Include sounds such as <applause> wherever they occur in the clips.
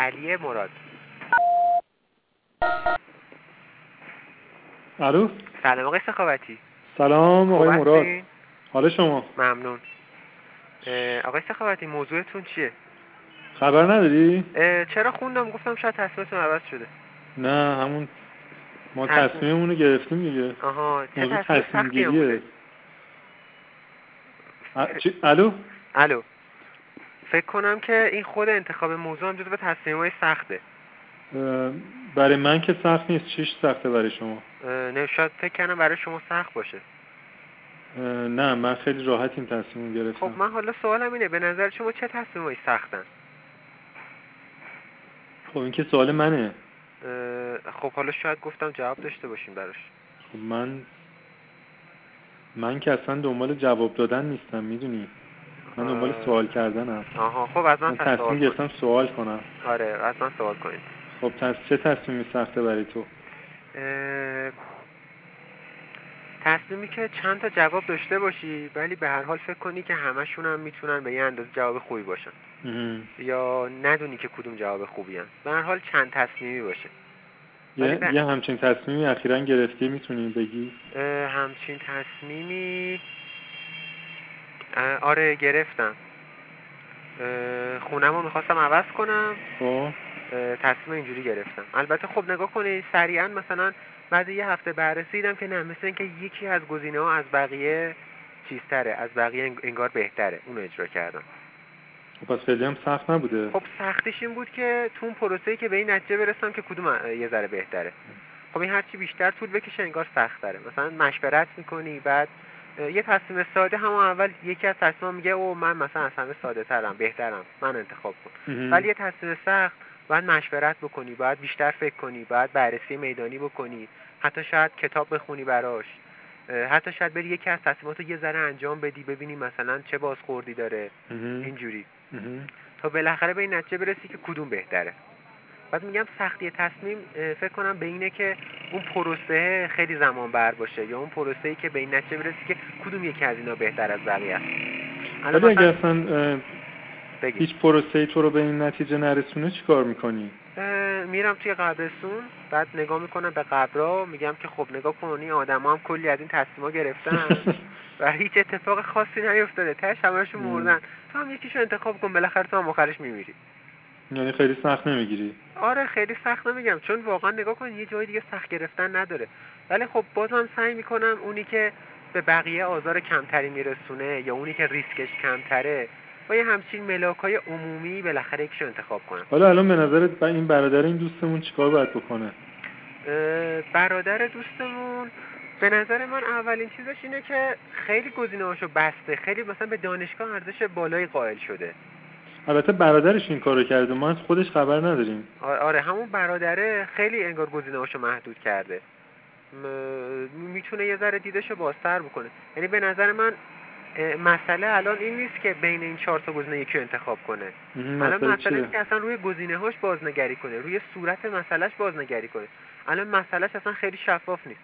علی مراد. الو؟ سلام آقای سخاوتی. سلام آقای مراد؟ حال شما؟ ممنون. آقای سخاوتی موضوعتون چیه؟ خبر نداری؟ چرا خوندم؟ گفتم شاید تصمیمتون عوض شده. نه همون ما تصمیم. تصمیممون رو گرفتیم دیگه. آها چه موضوع تصمیم گیریه؟ الو؟ الو. فکر کنم که این خود انتخاب موضوع هم جزو تصمیمای سخته. برای من که سخت نیست. چیش سخته برای شما؟ نه شاید فکر کنم برای شما سخت باشه. نه من خیلی راحت این تصمیم خب گرفتم من حالا سوالم اینه به نظر شما چه تصمیمایی سختن؟ خب این که سوال منه. خب حالا شاید گفتم جواب داشته باشین براش. خب من من که اصلا دنبال جواب دادن نیستم می‌دونی؟ من دنبال. سوال کردنم. آها خب از من من تصمیم گرفتم سوال کنم. آره از من سوال کنید. خب تص... چه تصمیمی سخته برای تو؟ اه، تصمیمی که چند تا جواب داشته باشی ولی به هر حال فکر کنی که همشون هم می‌تونن به یه اندازه جواب خوبی باشن. یا ندونی که کدوم جواب خوبی هن. به هر حال چند تصمیمی باشه. یه, به- یه همچین تصمیمی اخیرا گرفتی می‌تونی بگی؟ همچین تصمیمی آره گرفتم. خونم رو می‌خواستم عوض کنم. خب. تصمیم اینجوری گرفتم. البته خب نگاه کنید سریعا مثلا بعد یه هفته بررسی دیدم که نه مثل اینکه یکی از گزینه ها از بقیه چیزتره از بقیه انگ- انگار بهتره. اونو اجرا کردم. خب پس خیلی هم سخت نبوده. خب سختش این بود که تو اون پروسه‌ای که به این نتیجه برسم که کدوم یه ذره بهتره. خب این هرچی بیشتر طول بکشه انگار سخت تره مثلا مشورت می‌کنی بعد یه تصمیم ساده همون اول یکی از تصمیم میگه او من مثلا از همه ساده ترم بهترم من انتخاب کن. ولی یه تصمیم سخت باید مشورت بکنی باید بیشتر فکر کنی باید بررسی میدانی بکنی حتی شاید کتاب بخونی براش حتی شاید بری یکی از تصمیمات رو یه ذره انجام بدی ببینی مثلا چه بازخوردی داره. اینجوری. تا بالاخره به این نتیجه برسی که کدوم بهتره بعد میگم سختی تصمیم فکر کنم به اینه که اون پروسه خیلی زمان بر باشه یا اون پروسه ای که به این نتیجه برسی که کدوم یکی از اینا بهتر از بقیه است ولی اگه اصلا. هیچ پروسه تو رو به این نتیجه نرسونه چی کار می‌کنی؟ میرم توی قبرستون بعد نگاه می‌کنم به قبرها میگم که خب نگاه کن این آدما هم کلی از این تصمیما گرفتن <laughs> و هیچ اتفاق خاصی نیفتاده تاش همشون مم. مردن تو هم یکیشو انتخاب کن بالاخره تو هم آخرش میمیری یعنی خیلی سخت نمی‌گیری. آره خیلی سخت نمیگم. چون واقعا نگاه کن یه جای دیگه سخت گرفتن نداره. ولی خب بازم سعی می‌کنم اونی که به بقیه آزار کمتری میرسونه یا اونی که ریسکش کمتره با یه همچین ملاک های عمومی بالاخره یکیشو انتخاب کنم. حالا الان به نظرت این برادر این دوستمون چیکار باید بکنه؟ برادر دوستمون به نظر من اولین چیزش اینه که خیلی گزینه‌هاشو بسته. خیلی مثلا به دانشگاه ارزش بالایی قائل شده. البته برادرش این کارو کرده ما از خودش خبر نداریم. آره همون برادره خیلی انگار گزینه‌هاشو محدود کرده. م- می‌تونه یه ذره دیدشو بازتر بکنه. یعنی به نظر من مسئله الان این نیست که بین این چهار تا گزینه یکی رو انتخاب کنه. الان مسئله؟ اینه که اصلا روی گزینه‌هاش بازنگری کنه روی صورت مسئلهش بازنگری کنه. الان مسئلهش اصلا خیلی شفاف نیست.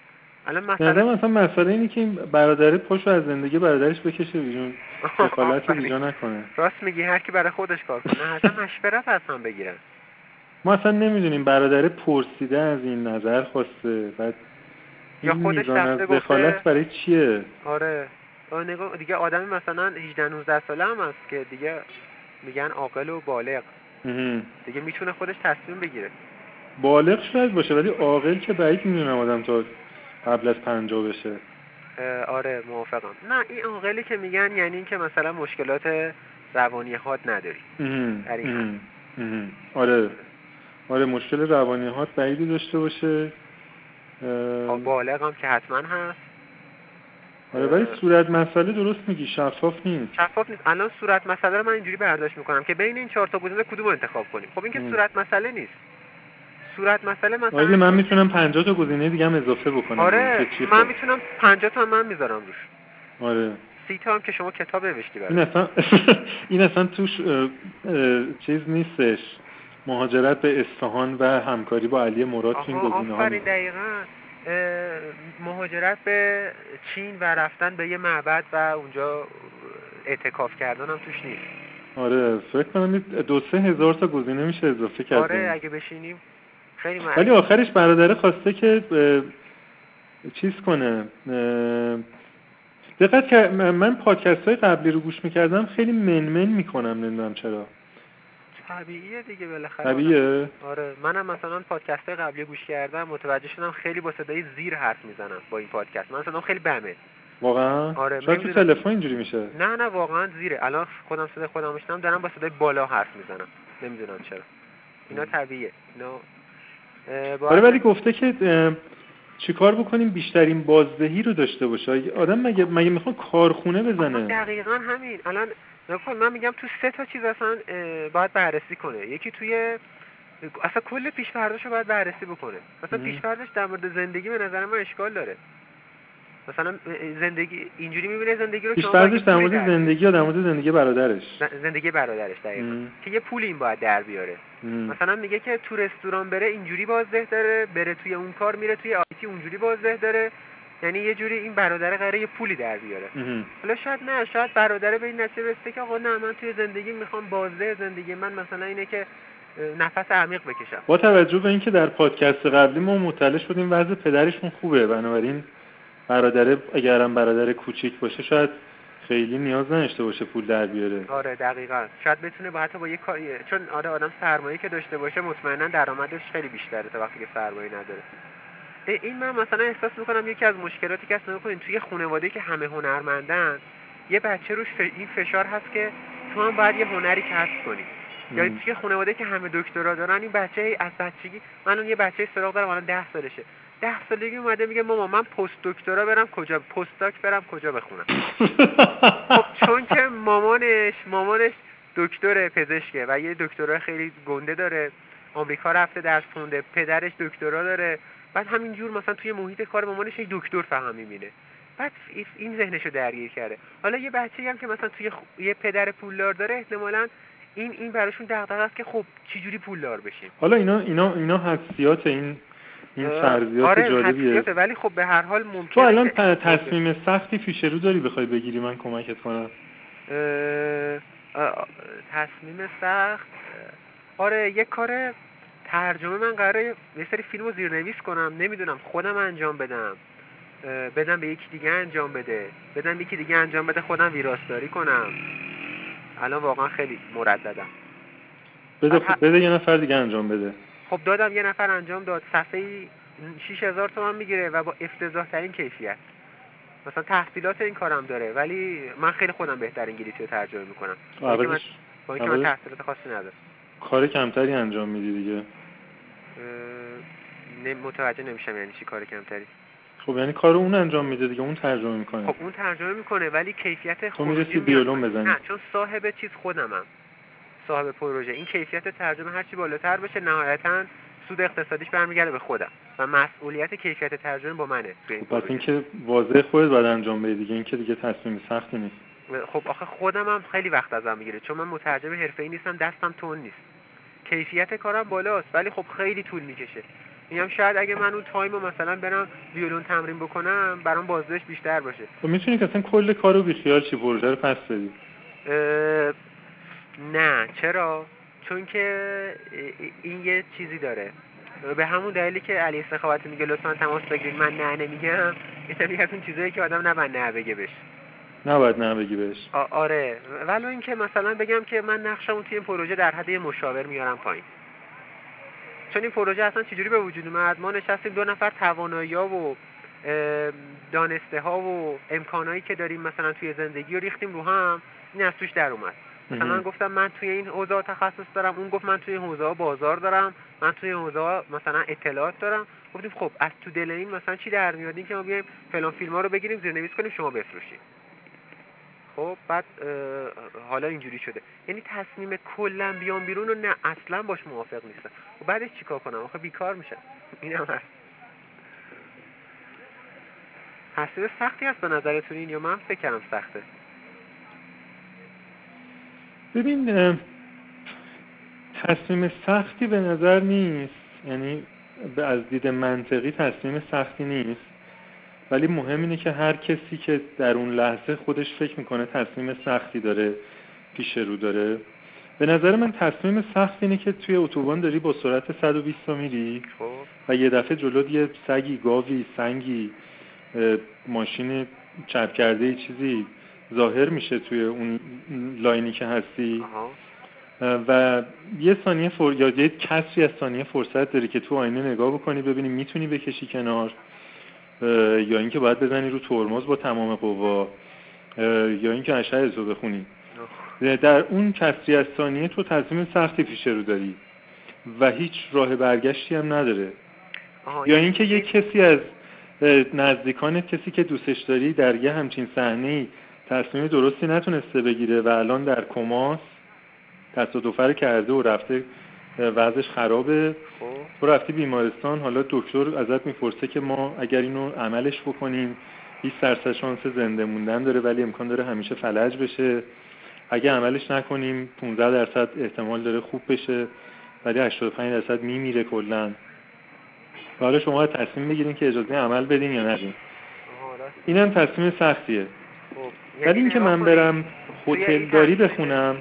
الان نظرم اصلا مسئله اینه که این برادره پشت از زندگی برادرش بکشه بیرون. دخالت. <laughs> اینجا نکنه. راست میگی هر کی برای خودش کار کنه حتما مشورت از هم بگیرن. ما اصلا نمی‌دونیم برادره پرسیده از این نظر خواسته بعد یا خودش رفته گفته- دخالت برای چیه؟ آره. نگاه دیگه آدمی مثلا 18 19 ساله هم هست که دیگه میگن عاقل و بالغ. دیگه می‌تونه خودش تصمیم بگیره. بالغ شاید باشه ولی عاقل که بعید می‌دونم آدم تا قبل از پنجاه بشه. آره موافقم. نه این عاقلی که میگن یعنی اینکه مثلا مشکلات روانی حاد نداری. در این. آره. آره مشکل روانی هات بعیدی داشته باشه. اه، خب بالغ هم که حتما هست. آره ولی. صورت مسئله درست میگی شفاف نیست. شفاف نیست. الان صورت مسئله رو من اینجوری برداشت می‌کنم که بین این چهار تا گزینه کدوم رو انتخاب کنیم؟ خب این که. صورت مسئله نیست. صورت مسئله مثلا آره من می‌تونم پنجاه تا گزینه دیگه هم اضافه بکنم. آره من خب. می‌تونم 50 تا من می‌ذارم روش. آره. سی تا هم که شما کتاب نوشتی این برای اصلا <laughs> این اصلا توش اه، اه، چیز نیستش. مهاجرت به اصفهان و همکاری با علی مراد این آها گزینه ها دقیقا. مهاجرت به چین و رفتن به یه معبد و اونجا اعتکاف کردن هم توش نیست. آره فکر کنم دو سه هزار تا گزینه میشه اضافه کرد آره اگه بشینیم. خیلی ولی آخرش برادره خواسته که چیز کنه دقت که من پادکست های قبلی رو گوش می‌کردم خیلی منمن می‌کنم نمی‌دونم چرا. طبیعیه دیگه بالاخره. طبیعیه. آره منم مثلا پادکست قبلی گوش کردم متوجه شدم خیلی با صدای زیر حرف می‌زنم با این پادکست. من صدام خیلی بمه. واقعا؟ آره شاید تو تلفن اینجوری میشه. نه نه واقعا زیره. الان خودم صدای خودم میشنم دارم با صدای بالا حرف می‌زنم. نمی‌دونم چرا. اینا طبیعیه. اینا آره ولی گفته که چیکار بکنیم بیشترین بازدهی رو داشته باشه؟ آدم مگه مگه می‌خواد کارخونه بزنه؟ دقیقا همین. الان من میگم تو سه تا چیز اصلا باید بررسی کنه. یکی توی اصلا کل پیشفرداش رو باید بررسی بکنه. اصلا پیشفرداش در مورد زندگی به نظر من اشکال داره. مثلا زندگی اینجوری می‌بینه زندگی رو شما در مورد زندگی یا در مورد زندگی برادرش. زندگی برادرش دقیقا. که یه پول این باید در بیاره. مثلا میگه که تو رستوران بره اینجوری بازده داره بره توی اون کار میره توی آیتی اونجوری بازده داره. یعنی یه جوری این برادر قراره یه پولی در بیاره. حالا شاید نه شاید برادره به این نتیجه برسه که آقا نه من توی زندگی می‌خوام بازده زندگی من مثلا اینه که نفس عمیق بکشم. با توجه به اینکه در پادکست قبلی ما مطلع شدیم وضع پدرشون خوبه بنابراین برادره اگرم برادر کوچیک باشه شاید خیلی نیاز نداشته باشه پول در بیاره. آره دقیقا. شاید بتونه با حتی با یه کاری چون آره آدم سرمایه که داشته باشه مطمئنا درآمدش خیلی بیشتره تا وقتی که سرمایه نداره. این من مثلا احساس می‌کنم یکی از مشکلاتی که اصلا کنین توی خانواده که همه هنرمندن یه بچه روش این فشار هست که تو هم باید یه هنری کسب کنی. یا توی خانواده که همه دکترا دارن این بچه از بچگی من اون یه بچه سراغ دارم الان ده سالشه. ده سالگی اومده میگه ماما من پست دکترا برم کجا پستاک برم کجا بخونم. <laughs> خب چون که مامانش مامانش دکتر پزشکه و یه دکترا خیلی گنده داره آمریکا رفته درس خونده پدرش دکترا داره بعد همینجور مثلا توی محیط کار مامانش یه دکتر فهم می‌بینه. بعد این ذهنشو درگیر کرده. حالا یه بچه هم که مثلا توی یه پدر پولدار داره احتمالاً این این براشون دغدغه است که خب چجوری پولدار بشیم؟ حالا اینا اینا اینا حسیات این این فرضیات آره جالبیه. ولی خب به هر حال ممکنه تو الان تصمیم سختی پیش رو داری بخوای بگیری من کمکت کنم؟ تصمیم سخت. آره یه کار ترجمه من قراره یه سری فیلم رو زیرنویس کنم. نمی‌دونم خودم انجام بدم. بدم به یکی دیگه انجام بده. بدم یکی دیگه انجام بده خودم ویراستاری کنم. الان واقعا خیلی مرددم. بده, بده یه نفر دیگه انجام بده. خب دادم یه نفر انجام داد. صفحه 6000 تومان می‌گیره و با افتضاح ترین کیفیت. مثلا تحصیلات این کارم داره ولی من خیلی خودم بهتر انگلیسی رو ترجمه می‌کنم. با اینکه من تحصیلات خاصی ندارم. کار کمتری انجام میدی دیگه؟ متوجه نمیشم یعنی چی کار کمتری. خب یعنی کار اون انجام میده دیگه اون ترجمه می‌کنه. خب اون ترجمه می‌کنه ولی کیفیت تو می‌رسی بیولون بزنی. نه چون صاحب چیز خودمم. صاحب پروژه. این کیفیت ترجمه هرچی بالاتر بشه نهایتا سود اقتصادیش برمیگرده به خودم و مسئولیت کیفیت ترجمه با منه. خب پس اینکه واضح خودت باید انجام بدی دیگه اینکه دیگه تصمیم سختی نیست. خب آخه خودم هم خیلی وقت ازم می‌گیره. چون من مترجم حرفه‌ای نیستم دستم تون نیست. کیفیت کارم بالاست ولی خب خیلی طول می‌کشه. میگم شاید اگه من اون تایم رو مثلا برم ویولون تمرین بکنم برام بازدهش بیشتر باشه. خب می‌تونی که اصلا کل کارو بیخیال چی پروژه رو پس بدی. نه چرا؟ چون که این یه چیزی داره. به همون دلیلی که علی سخاوتی میگه لطفا تماس بگیرید من نه نمیگم. این <laughs> از اون چیزایی که آدم نباید نه بگه بهش. نباید نه بگی بهش. آره. ولو اینکه مثلا بگم که من نقشمو توی این پروژه در حد مشاور میارم پایین. چون این پروژه اصلا چجوری به وجود اومد؟ ما نشستیم دو نفر توانایی و دانسته ها و امکانایی که داریم مثلا توی زندگی رو ریختیم رو هم این از توش در اومد. مثلا گفتم من توی این حوزه تخصص دارم اون گفت من توی این حوزه بازار دارم من توی این حوزه مثلا اطلاعات دارم. گفتیم خب از تو دل این مثلا چی در میاد؟ این که ما بیایم فلان فیلم ها رو بگیریم زیرنویس کنیم شما بفروشید خب بعد حالا اینجوری شده. یعنی تصمیم کلا بیام بیرون رو نه اصلا باش موافق نیستم. و بعدش چیکار کنم؟ آخه بیکار میشم. این هم هست. تصمیم سختی هست به نظرتون این یا من؟ فکر کردم سخته. ببین تصمیم سختی به نظر نیست. یعنی از دید منطقی تصمیم سختی نیست. ولی مهم اینه که هر کسی که در اون لحظه خودش فکر می‌کنه تصمیم سختی داره پیش رو داره. به نظر من تصمیم سخت اینه که توی اتوبان داری با سرعت 120 تا میری. و یه دفعه جلو یه سگی گاوی سنگی ماشین چپ کرده چیزی ظاهر میشه توی اون لاینی که هستی. آها. و یه ثانیه فر... یا یه کسری از ثانیه فرصت داری که تو آینه نگاه بکنی ببینی می‌تونی بکشی کنار یا اینکه باید بزنی رو ترمز با تمام قوا یا اینکه اشعه رو بخونی. در اون کسری از ثانیه تو تصمیم سختی پیش رو داری و هیچ راه برگشتی هم نداره. یا یعنی اینکه یه کسی از نزدیکانت کسی که دوستش داری در یه همچین صحنه تصمیم درستی نتونسته بگیره و الان در کماس تصادفه رو کرده و رفته وضعش خرابه. خب. تو رفتی بیمارستان حالا دکتر ازت می‌پرسه که ما اگر اینو عملش بکنیم 20 درصد شانس زنده موندن داره ولی امکان داره همیشه فلج بشه. اگه عملش نکنیم 15 درصد احتمال داره خوب بشه ولی 85 درصد میمیره کلا. و حالا شما تصمیم بگیرین که اجازه عمل بدین یا ندین. اینم تصمیم سختیه. ولی یعنی اینکه نگاه من برم هتل داری بخونم.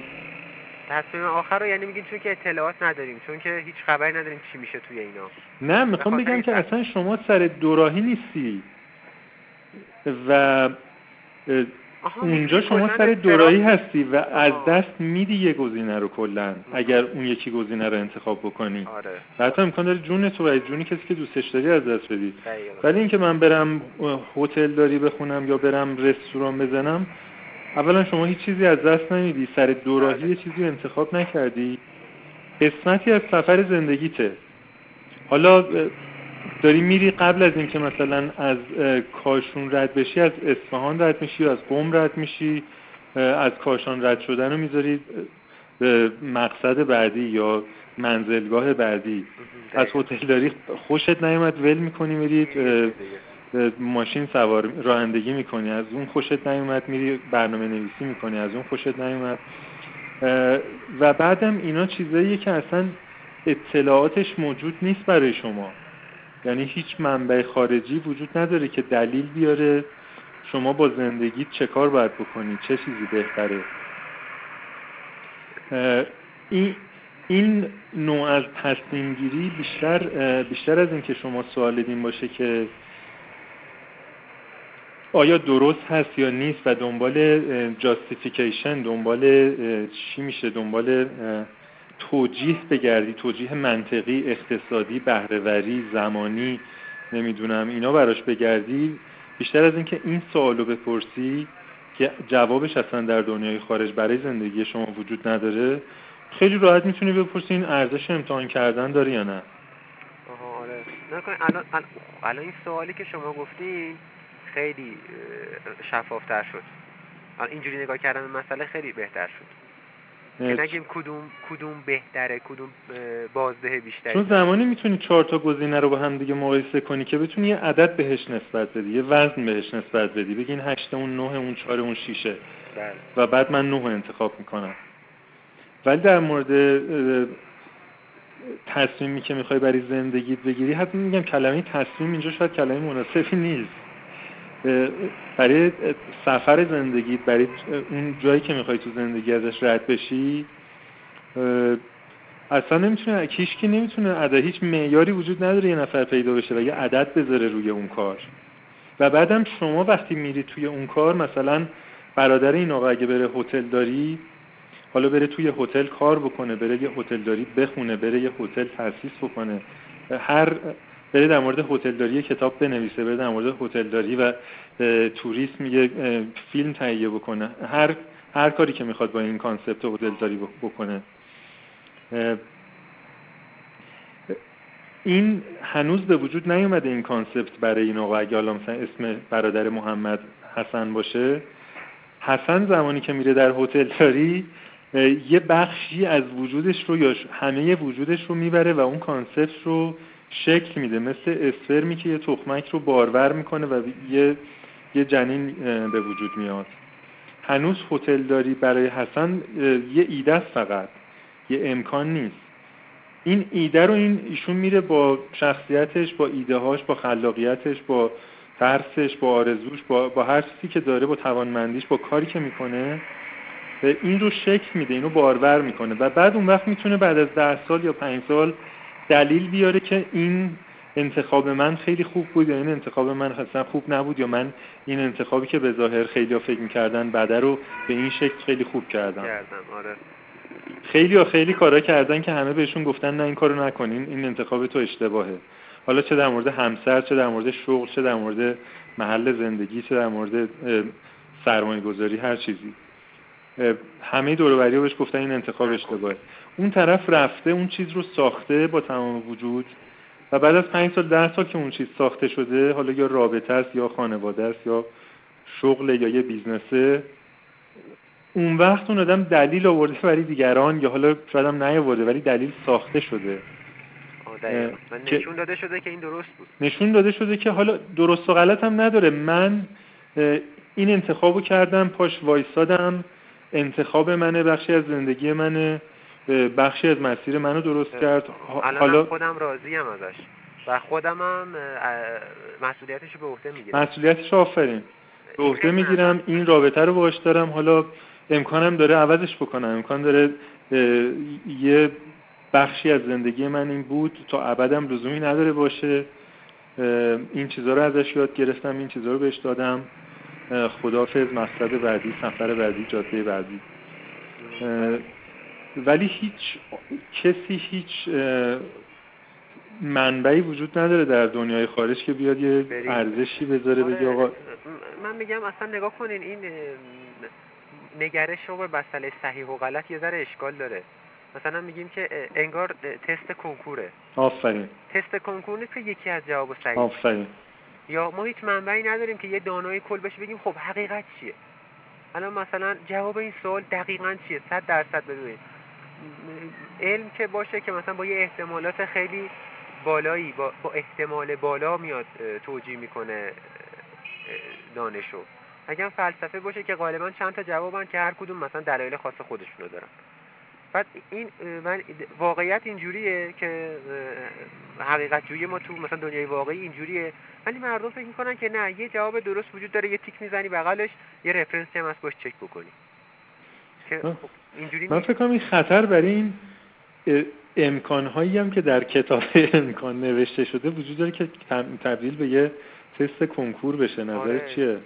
تصمیم آخر رو یعنی میگین چون که اطلاعات نداریم چون که هیچ خبری نداریم چی میشه توی اینا. نه می‌خوام بگم که اصلا شما سر دوراهی نیستی. و اونجا شما سر دوراهی هستی و از. دست میدی یه گزینه رو کلا اگر اون یکی گزینه رو انتخاب بکنی. آره. و حتی امکان داره جون تو و از جون کسی که دوستش داری از دست بدی. ولی اینکه من برم هتل داری بخونم یا برم رستوران بزنم اولا شما هیچ چیزی از دست نمیدی. سر دوراهی بله. یه چیزی رو انتخاب نکردی. قسمتی از سفر زندگیته. حالا داری میری قبل از اینکه مثلا از کاشون رد بشی از اصفهان رد میشی از قم رد میشی از کاشان رد شدن رو می‌ذاری به مقصد بعدی یا منزلگاه بعدی از. هتل داری خوشت نیومد ول می‌کنی میری. ماشین سوار رانندگی می‌کنی از اون خوشت نیومد میری برنامه نویسی می‌کنی از اون خوشت نیومد و بعدم اینا چیزاییه که اصلا اطلاعاتش موجود نیست برای شما یعنی هیچ منبع خارجی وجود نداره که دلیل بیاره شما با زندگیت چه کار باید بکنی چه چیزی بهتره. این این نوع از تصمیم گیری بیشتر بیشتر از اینکه شما سوال این باشه که آیا درست هست یا نیست و دنبال جاستیفیکیشن دنبال چی میشه؟ دنبال توجیه بگردی توجیه منطقی اقتصادی بهرهوری زمانی نمی‌دونم اینا براش بگردی. بیشتر از اینکه این سوالو بپرسی که جوابش اصلا در دنیای خارج برای زندگی شما وجود نداره خیلی راحت می‌تونی بپرسی این ارزش امتحان کردن داره یا نه. آها آره. الان الان این سوالی که شما گفتین خیلی شفافتر شد. الان اینجوری نگاه کردن به مسئله خیلی بهتر شد. که نگیم کدوم کدوم بهتره کدوم بازده بیشتری چون. زمانی می‌تونی چهار تا گزینه رو با هم دیگه مقایسه کنی که بتونی یه عدد بهش نسبت بدی یه وزن بهش نسبت بدی بگی این هشت اون نه اون چهار اون شیشه. بله. و بعد من نه انتخاب می‌کنم. ولی در مورد تصمیمی که می‌خوای برای زندگیت بگیری حتی میگم کلمه تصمیم اینجا شاید کلمه مناسبی نیست. برای سفر زندگیت برای اون جایی که می‌خوای تو زندگی ازش رد بشی اصلا نمی‌تونه هیچکی نمی‌تونه عدد هیچ معیاری وجود نداره یه نفر پیدا بشه و یه عدد بذاره روی اون کار. و بعدم شما وقتی میری توی اون کار مثلا برادر این آقا اگه بره هتل داری حالا بره توی هتل کار بکنه بره یه هتل داری بخونه بره یه هتل تأسیس بکنه. هر بره در مورد هتل داری کتاب بنویسه بره در مورد هتل داری و توریسم یه فیلم تهیه بکنه. هر هر کاری که می‌خواد با این concept هتل داری بکنه. این هنوز به وجود نیومده این concept برای این آقا اگه حالا اسم برادر محمد حسن باشه. حسن زمانی که میره در هتل داری اه، یه بخشی از وجودش رو یا همه وجودش رو می‌بره و اون concept رو شکل میده. مثل اسپرمی که یه تخمک رو بارور می‌کنه و یه یه جنین به وجود میاد. هنوز هتل داری برای حسن یه ایده است فقط. یه امکان نیست. این ایده رو این ایشون میره با شخصیتش با ایده هاش با خلاقیتش با ترسش با آرزوش با, با هر چیزی که داره با توانمندیش با کاری که می‌کنه این رو شکل میده اینو بارور می‌کنه. و بعد اون وقت می‌تونه بعد از ده سال یا پنج سال دلیل بیاره که این انتخاب من خیلی خوب بود یا این انتخاب من اصلا خوب نبود یا من این انتخابی که به ظاهر خیلی ها فکر می‌کردن بعد رو به این شکل خیلی خوب کردم. کردم آره. خیلی ها خیلی کارا کردن که همه بهشون گفتن نه این کارو نکنین این انتخاب تو اشتباهه. حالا چه در مورد همسر چه در مورد شغل چه در مورد محل زندگی چه در مورد سرمایه گذاری هر چیزی. همه دوروبری بهش گفتن این انتخاب اشتباهه. اون طرف رفته اون چیز رو ساخته با تمام وجود و بعد از پنج سال ده سال که اون چیز ساخته شده حالا یا رابطه است یا خانواده است یا شغل یا یه بیزنسه اون وقت اون آدم دلیل آورده برای دیگران یا حالا شاید هم نیاورده ولی دلیل ساخته شده. نشون داده شده که این درست بود. نشون داده شده که حالا درست و غلط هم نداره. من این انتخابو کردم پاش وایسادم انتخاب منه بخشی از زندگی منه. بخشی از مسیر منو درست کرد. حالا خودم راضی هم ازش. و خودم هم مسئولیتش به عهده می‌گیرم. مسئولیتش آفرین. به عهده می‌گیرم. این رابطه رو باش دارم. حالا امکانم داره عوضش بکنم. امکان داره یه بخشی از زندگی من این بود. تا ابدم لزومی نداره باشه. این چیزها رو ازش یاد گرفتم. این چیزها رو بهش دادم. خدافظ مقصد بعدی سفر بعدی جاده بعدی. ولی هیچ کسی هیچ منبعی وجود نداره در دنیای خارج که بیاد یه ارزشی بذاره آره. بگه آقا من میگم اصلا نگاه کنین این نگرش رو به مسئله صحیح و غلط یه ذره اشکال داره. مثلا میگیم که انگار تست کنکوره. آفرین. تست کنکور نیست که یکی از جواب صحیح. آفرین. یا ما هیچ منبعی نداریم که یه دانای کل بشه بگیم خب حقیقت چیه؟ الان مثلا جواب این سوال دقیقا چیه؟ صد درصد بدونید علم که باشه که مثلا با یه احتمالات خیلی بالایی با, با احتمال بالا میاد توجیه می‌کنه دانشو. اگر فلسفه باشه که غالبا چند تا جوابن که هر کدوم مثلا دلایل خاص خودشونو دارن. بعد این من واقعیت اینجوریه که حقیقت جویی ما تو مثلا دنیای واقعی اینجوریه. ولی مردم فکر می‌کنن که نه یه جواب درست وجود داره یه تیک می‌زنی بغلش یه رفرنسی هم هست باش چک بکنی. که خب اینجوری من فکر کنم این خطر برای این امکانهایی هم که در کتاب <laughs> امکان نوشته شده وجود داره که تبدیل به یه تست کنکور بشه. نظر آره. چیه؟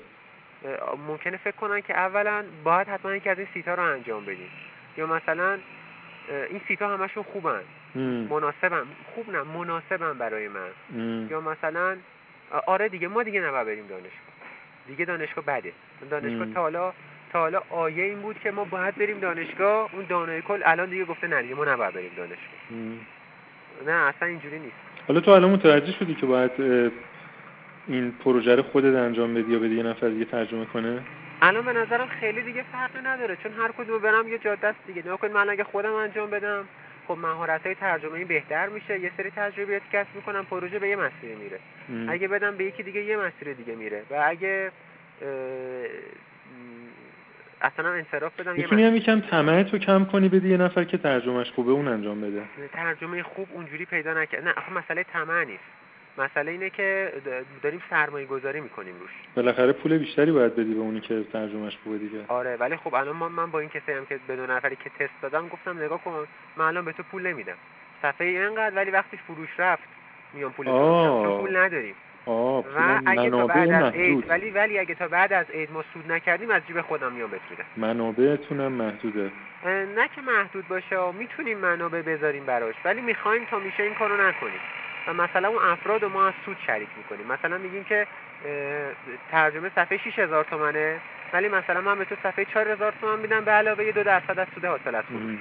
ممکنه فکر کنن که اولا باید حتما یکی از این سیتا رو انجام بدیم. یا مثلا این سیتا همشون خوبن. مناسبم خوب نه مناسبم برای من. یا مثلا آره دیگه ما دیگه نباید بریم دانشگاه. دیگه دانشگاه بده. دانشگاه تا حالا تا حالا آیه این بود که ما باید بریم دانشگاه. اون دانای کل الان دیگه گفته نه دیگه ما نباید بریم دانشگاه. نه اصلا اینجوری نیست. حالا تو الان متوجه شدی که باید این پروژه رو خودت انجام بدی یا بدی یه نفر دیگه ترجمه کنه؟ الان به نظرم خیلی دیگه فرقی نداره چون هر کدوم برم یه جاده است دیگه. نگاه کنید من اگه خودم انجام بدم خب مهارت های ترجمه بهتر میشه. یه سری تجربیات کسب می‌کنم پروژه به یه مسیر میره. ام. اگه بدم به یکی دیگه یه مسیر دیگه میره. و اگه اصلا انصراف بدم می‌تونی هم یکم طمع تو کم کنی بدی یه نفر که ترجمهش خوبه اون انجام بده. ترجمه خوب اونجوری پیدا نکرد. نه آخه مسئله طمع نیست. مسئله اینه که داریم سرمایه گذاری می‌کنیم روش. بالاخره پول بیشتری باید بدی به اونی که ترجمهش خوبه دیگه. آره ولی خب الان من با این کسی هم که به دو نفری که تست دادم گفتم نگاه کن من الان به تو پول نمیدم. صفحه اینقدر ولی وقتی فروش رفت. میام پول چون پول نداریم. و اگه تا بعد از عید ولی ولی اگه تا بعد از عید ما سود نکردیم از جیب خودم میام میدم. منابعتونم محدوده. نه که محدود باشه می‌تونیم منابع بذاریم براش ولی می‌خوایم تا میشه این کارو نکنیم. و مثلا اون افراد ما از سود شریک می‌کنیم. مثلا میگیم که ترجمه صفحه 6000 تومنه ولی مثلا من به تو صفحه 4000 تومن میدم به علاوه دو درصد از سود حاصل از فروش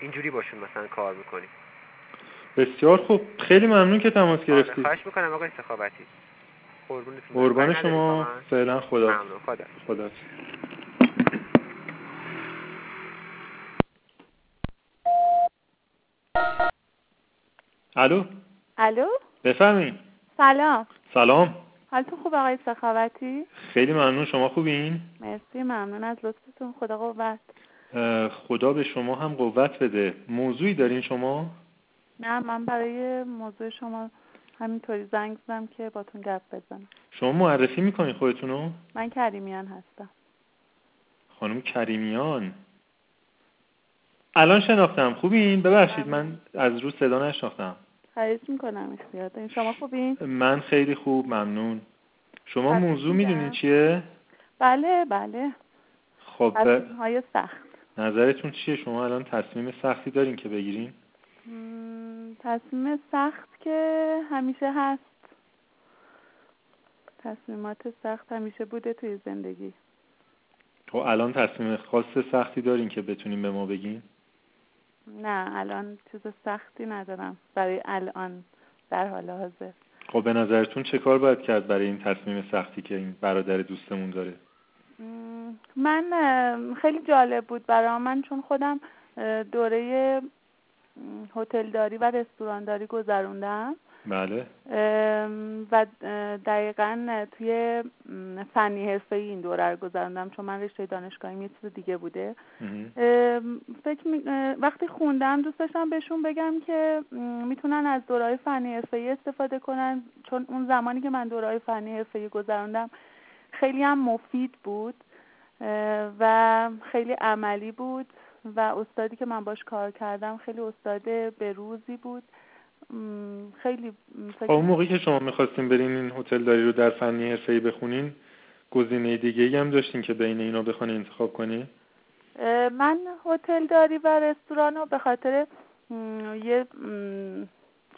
اینجوری باشون مثلا کار می‌کنیم. بسیار خوب. خیلی ممنون که تماس گرفتی. خواهش می‌کنم آقای سخاوتی قربان شما. فعلا خدا. خدا. خدا. الو؟ الو؟ بفهمین سلام. سلام. حالتون خوب آقای سخاوتی خیلی ممنون. شما خوبین؟ مرسی ممنون. از لطفتون. خدا قوت. خدا به شما هم قوت بده. موضوعی دارین شما؟ نه من برای موضوع شما همینطوری زنگ زدم که باتون گپ بزنم. شما معرفی می‌کنین خودتونو؟ من کریمیان هستم. خانم کریمیان. الان شناختم. خوبین؟ ببخشید من از رو صدا نشناختم. خواهش می‌کنم اختیار شما خوبین؟ من خیلی خوب ممنون. شما موضوع. می‌دونین چیه؟ بله بله. خب های سخت. نظرتون چیه؟ شما الان تصمیم سختی دارین که بگیرین؟ تصمیم سخت که همیشه هست. تصمیمات سخت همیشه بوده توی زندگی. خب الان تصمیم خاص سختی دارین که بتونین به ما بگین؟ نه الان چیز سختی ندارم. برای الان در حال حاضر. خب به نظرتون چه کار باید کرد برای این تصمیم سختی که این برادر دوستمون داره؟ من خیلی جالب بود برای من چون خودم دوره هتلداری و رستورانداری گذروندم. بله. و دقیقا توی فنی حرفه این دوره رو گذروندم چون من رشته دانشگاهیم یه چیز دیگه بوده. فکر می... وقتی خوندم دوست داشتم بهشون بگم که می‌تونن از دورهای فنی حرفه‌ای استفاده کنن چون اون زمانی که من دورهای فنی حرفه‌ای گذروندم خیلی هم مفید بود و خیلی عملی بود. و استادی که من باش کار کردم خیلی استاد به روزی بود. خیلی فکر اون موقعی که شما می‌خواستین برین این هتلداری رو در فنی حرفه‌ای بخونین گزینه دیگه هم داشتین که بین اینا بخواین انتخاب کنین اه، من هتلداری و رستوران رو به خاطر یه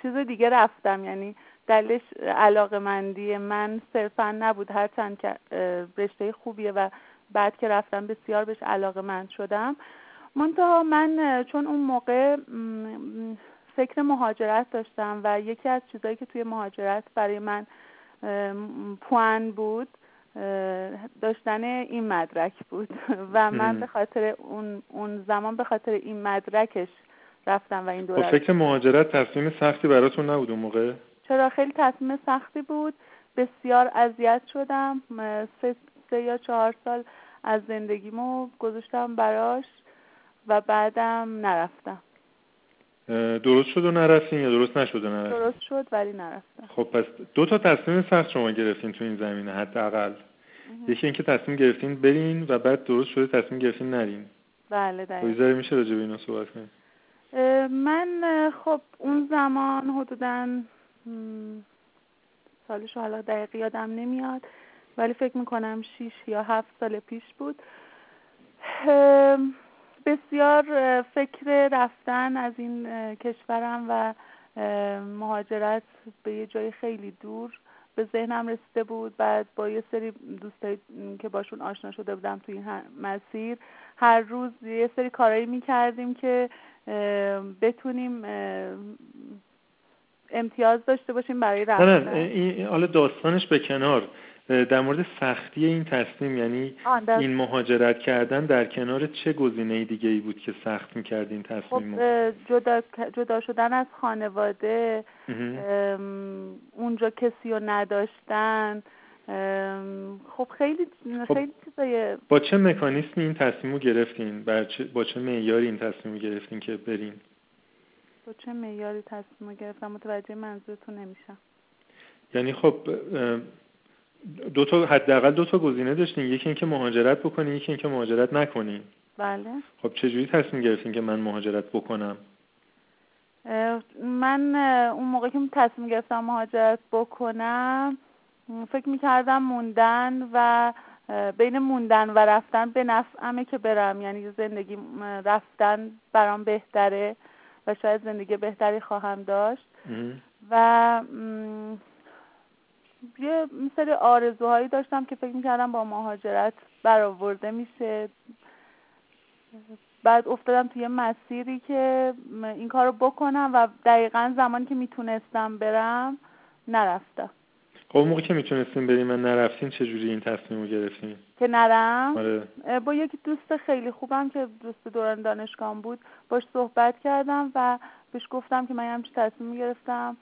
چیز دیگه رفتم. یعنی دلش علاقه مندی من صرفا نبود. هرچند که رشته خوبیه و بعد که رفتم بسیار بهش علاقه مند شدم. منتها من چون اون موقع فکر مهاجرت داشتم و یکی از چیزایی که توی مهاجرت برای من پوان بود داشتن این مدرک بود. <laughs> و من. به خاطر اون اون زمان به خاطر این مدرکش رفتم و این خب دوره رو- فکر مهاجرت تصمیم سختی براتون نبود اون موقع؟ چرا؟ خیلی تصمیم سختی بود. بسیار اذیت شدم. سه, سه یا چهار سال از زندگیمو گذاشتم براش. و بعدم نرفتم. درست شد و نرفتین یا درست نشد و نرفتین؟ درست شد ولی نرفتم. خب پس دو تا تصمیم سخت شما گرفتین تو این زمینه حداقل. یکی اینکه تصمیم گرفتین برین و بعد درست شده تصمیم گرفتین نرین. بله خب دقیقا ذره میشه راجع به اینا صحبت کنیم؟ من خب اون زمان حدودا سالش حالا دقیق یادم نمیاد ولی فکر می‌کنم شیش یا هفت سال پیش بود. بسیار فکر رفتن از این کشورم و مهاجرت به یه جای خیلی دور به ذهنم رسیده بود. بعد با یه سری دوستایی که باشون آشنا شده بودم توی این مسیر هر روز یه سری کارایی می‌کردیم که بتونیم امتیاز داشته باشیم برای رفتن. حالا داستانش به کنار. در مورد سختی این تصمیم یعنی این مهاجرت کردن در کنار چه گزینه دیگه ای بود که سخت می‌کرد این خب تصمیم اه، جدا جدا شدن از خانواده اونجا کسی رو نداشتن خب خیلی خب. خیلی چیزای با چه مکانیسمی این تصمیم رو گرفتین با چه معیاری این تصمیم رو گرفتین که برین؟ با چه معیاری تصمیم رو گرفتم؟ متوجه منظورتون نمیشم. یعنی خب دو تا حداقل دو تا گزینه داشتین یکی اینکه مهاجرت بکنین یکی اینکه مهاجرت نکنین بله. خب چجوری تصمیم گرفتین که من مهاجرت بکنم؟ من اون موقع که تصمیم گرفتم مهاجرت بکنم فکر می‌کردم موندن و بین موندن و رفتن به نفعمه که برم. یعنی زندگی رفتن برام بهتره و شاید زندگی بهتری خواهم داشت. و یه سری آرزوهایی داشتم که فکر می‌کردم با مهاجرت برآورده میشه. بعد افتادم توی مسیری که این کارو بکنم و دقیقا زمانی که می‌تونستم برم نرفتم. خب موقع که می‌تونستین برین و نرفتین چجوری این تصمیم رو گرفتین؟ که نرم؟ آره. با یک دوست خیلی خوبم که دوست دوران دانشگاهم بود باش صحبت کردم و بهش گفتم که من یه همچین تصمیم گرفتم.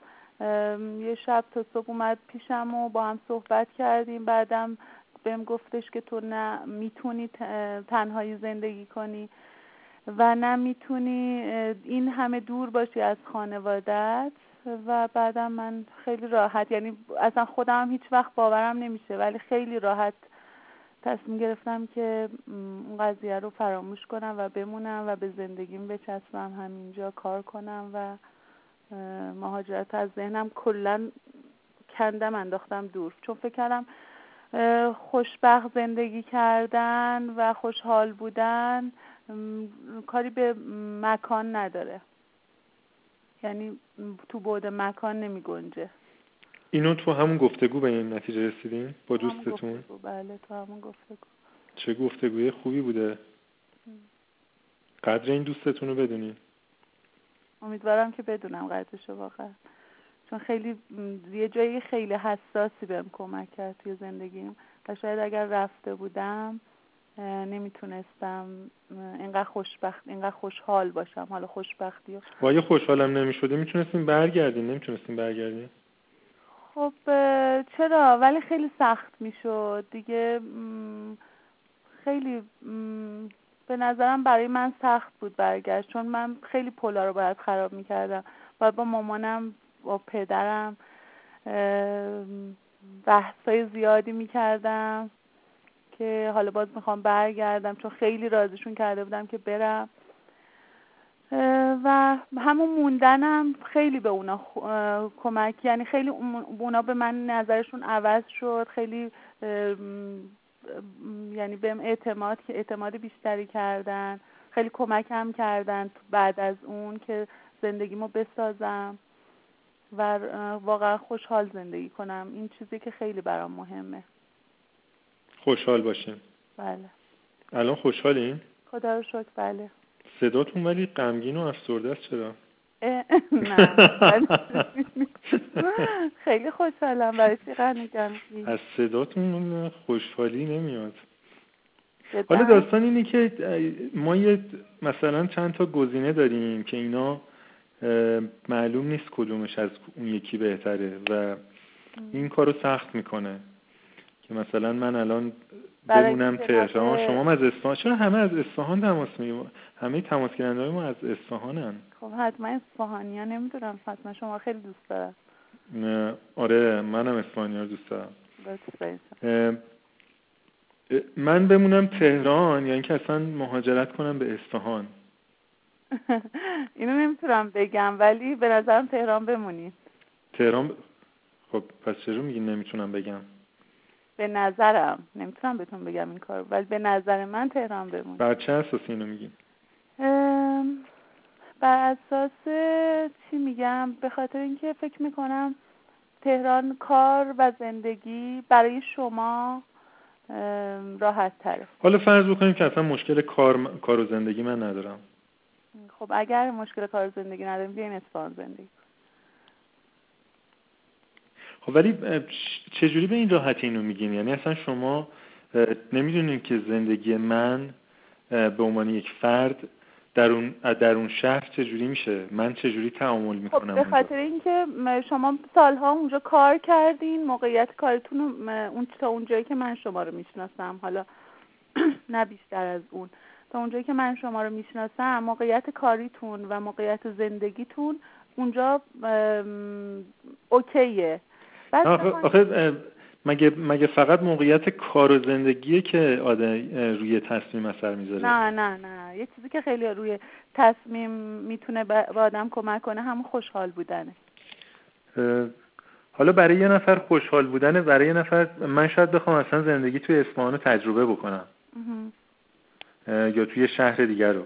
یه شب تا صبح اومد پیشم و با هم صحبت کردیم. بعدم بهم گفتش که تو نه می‌تونی تنهایی زندگی کنی و نه می‌تونی این همه دور باشی از خانوادت. و بعدم من خیلی راحت یعنی اصلا خودم هیچ وقت باورم نمیشه ولی خیلی راحت تصمیم گرفتم که اون قضیه رو فراموش کنم و بمونم و به زندگیم بچسبم همینجا کار کنم و مهاجرت از ذهنم کلا کندم انداختم دور. چون فکر کردم خوشبخت زندگی کردن و خوشحال بودن کاری به مکان نداره. یعنی تو بعد مکان نمی گنجه. اینو تو همون گفتگو به این نتیجه رسیدین؟ با دوستتون؟ بله تو همون گفتگو. چه گفتگوی خوبی بوده. قدر این دوستتون رو بدونین. امیدوارم که بدونم قدرشو واقعا. چون خیلی یه جایی خیلی حساسی بهم کمک کرد توی زندگیم و شاید اگر رفته بودم نمی‌تونستم اینقدر خوشبخت اینقدر خوشحال باشم. حالا خوشبختی و اگه خوشحالم نمی‌شده می‌تونستیم برگردین نمی‌تونستیم برگردین خب چرا؟ ولی خیلی سخت می‌شد. دیگه خیلی به نظرم برای من سخت بود برگشت چون من خیلی پولا رو باید خراب می‌کردم. باید با مامانم با پدرم بحثای زیادی می‌کردم که حالا باز می‌خوام برگردم چون خیلی رازشون کرده بودم که برم. و همون موندنم خیلی به اونا کمک یعنی خیلی اونا به من نظرشون عوض شد خیلی یعنی بهم اعتماد که اعتماد بیشتری کردن خیلی کمکم کردن بعد از اون که زندگیمو بسازم و واقعا خوشحال زندگی کنم. این چیزی که خیلی برام مهمه. خوشحال باشیم بله. الان خوشحالین؟ خدا رو شکر بله. صداتون ولی غمگین و افسرده است چرا؟ <laughs> نه خیلی خوشحالم برای چی از صداتون خوشحالی نمیاد. حالا داستان اینه که ما یه مثلا چند تا گزینه داریم که اینا معلوم نیست کدومش از اون یکی بهتره و این کارو سخت می‌کنه. که مثلا من الان بمونم تهران شما از اصفهان چرا همه از اصفهان تماس می‌گیرن همه تماس گیرنده ما از اصفهانن؟ خب حتما اصفهانی ها نمی‌دونم حتما شما خیلی دوست دارم. نه آره منم اصفهانی رو دوست دارم. من بمونم تهران یا یعنی اینکه اصلا مهاجرت کنم به اصفهان. <laughs> اینو نمی‌تونم بگم ولی به نظرم تهران بمونی. تهران خب پس چرا میگی نمی‌تونم بگم؟ به نظرم. نمی‌تونم بهتون بگم این کار ولی به نظر من تهران بمونی بر چه اساس اینو میگی بر اساس چی میگم؟ به خاطر اینکه فکر می‌کنم تهران کار و زندگی برای شما راحت تره حالا فرض بکنیم که اصلا مشکل کار, کار و زندگی من ندارم. خب اگر مشکل کار و زندگی نداریم بیاین اصفهان زندگی خب ولی چجوری به این راحتی اینو میگین؟ یعنی اصلا شما نمی‌دونین که زندگی من به عنوان یک فرد در اون در اون شهر چجوری میشه؟ من چجوری تعامل می‌کنم خب به خاطر اینکه شما سالها اونجا کار کردین موقعیت کارتون اون تا اونجایی که من شما رو می‌شناسم حالا <clears throat> نه بیشتر از اون تا اونجایی که من شما رو می‌شناسم موقعیت کاریتون و موقعیت زندگیتون اونجا اوکیه. آخه مگه مگه فقط موقعیت کار و زندگیه که آدم روی تصمیم اثر می‌ذاره؟ نه نه نه. یه چیزی که خیلی روی تصمیم می‌تونه به آدم کمک کنه همون خوشحال بودنه. حالا برای یه نفر خوشحال بودنه برای یه نفر من شاید بخوام اصلا زندگی توی اصفهان رو تجربه بکنم. یا توی شهر دیگر رو.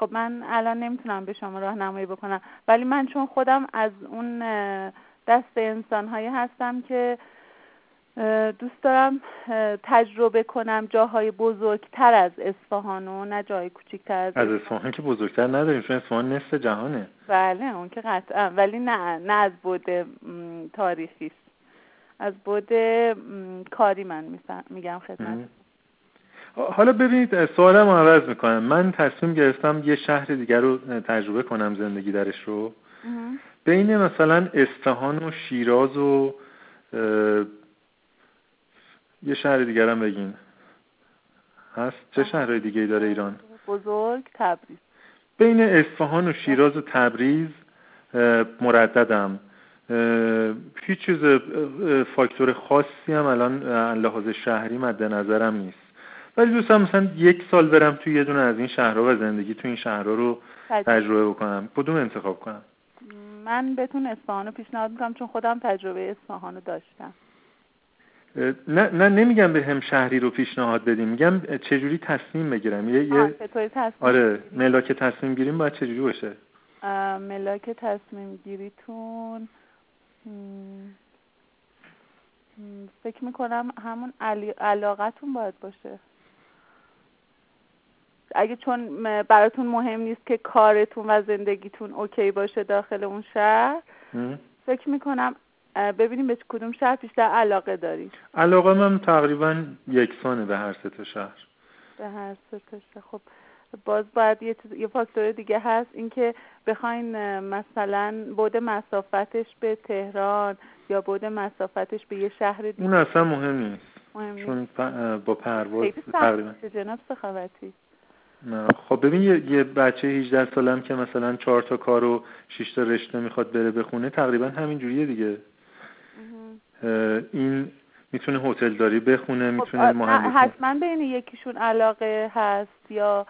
خب من الان نمی‌تونم به شما راهنمایی بکنم ولی من چون خودم از اون دست انسان هایی هستم که دوست دارم تجربه کنم جاهای بزرگتر از اصفهان و نه جای کوچیکتر از از اصفهان. که بزرگتر نداریم چون اصفهان نصف جهانه. بله اون که قطعا ولی نه نه از بود تاریخی از بود کاری من میگم خدمت. حالا ببینید سوالم عوض می‌کنم. من تصمیم گرفتم یه شهر دیگر رو تجربه کنم زندگی درش رو. بین مثلا اصفهان و شیراز و یه شهر دیگر هم بگین. هست؟ چه شهرهای دیگه داره ایران؟ بزرگ تبریز. بین اصفهان و شیراز و تبریز مرددم. هیچ چیز فاکتور خاصی هم الان لحاظ شهری مد نظرم نیست. ولی دوستم مثلا یک سال برم توی یه دونه از این شهرها و زندگی توی این شهرها رو تجربه. بکنم. کدوم انتخاب کنم؟ من بهتون اصفهان رو پیشنهاد می‌کنم چون خودم تجربه اصفهان رو داشتم نه نه نمیگم به هم شهری رو پیشنهاد بدیم. میگم چجوری تصمیم بگیرم؟ یه, یه... تصمیم آره ملاک تصمیم گیریم باید چجوری باشه؟ ملاک تصمیم گیریتون فکر می‌کنم همون علاقتون باید باشه. اگه چون براتون مهم نیست که کارتون و زندگیتون اوکی باشه داخل اون شهر فکر می‌کنم ببینیم به کدوم شهر بیشتر علاقه داری علاقه من تقریبا یکسانه به هر سه شهر. به هر سه شهر. خب باز باید یه, یه فاکتور دیگه هست اینکه بخواین مثلا بود مسافتش به تهران یا بود مسافتش به یه شهر دیگه. اون اصلا مهم نیست. مهم چون با پرواز تقریبا. جناب سخاوتی. خب ببین یه, یه بچه 18 سالم که مثلا چهار تا کار و 6 تا رشته می‌خواد بره بخونه تقریبا همین جوریه دیگه. این می‌تونه هتل داری بخونه خب می‌تونه مهندسی حتما بین یکیشون علاقه هست یا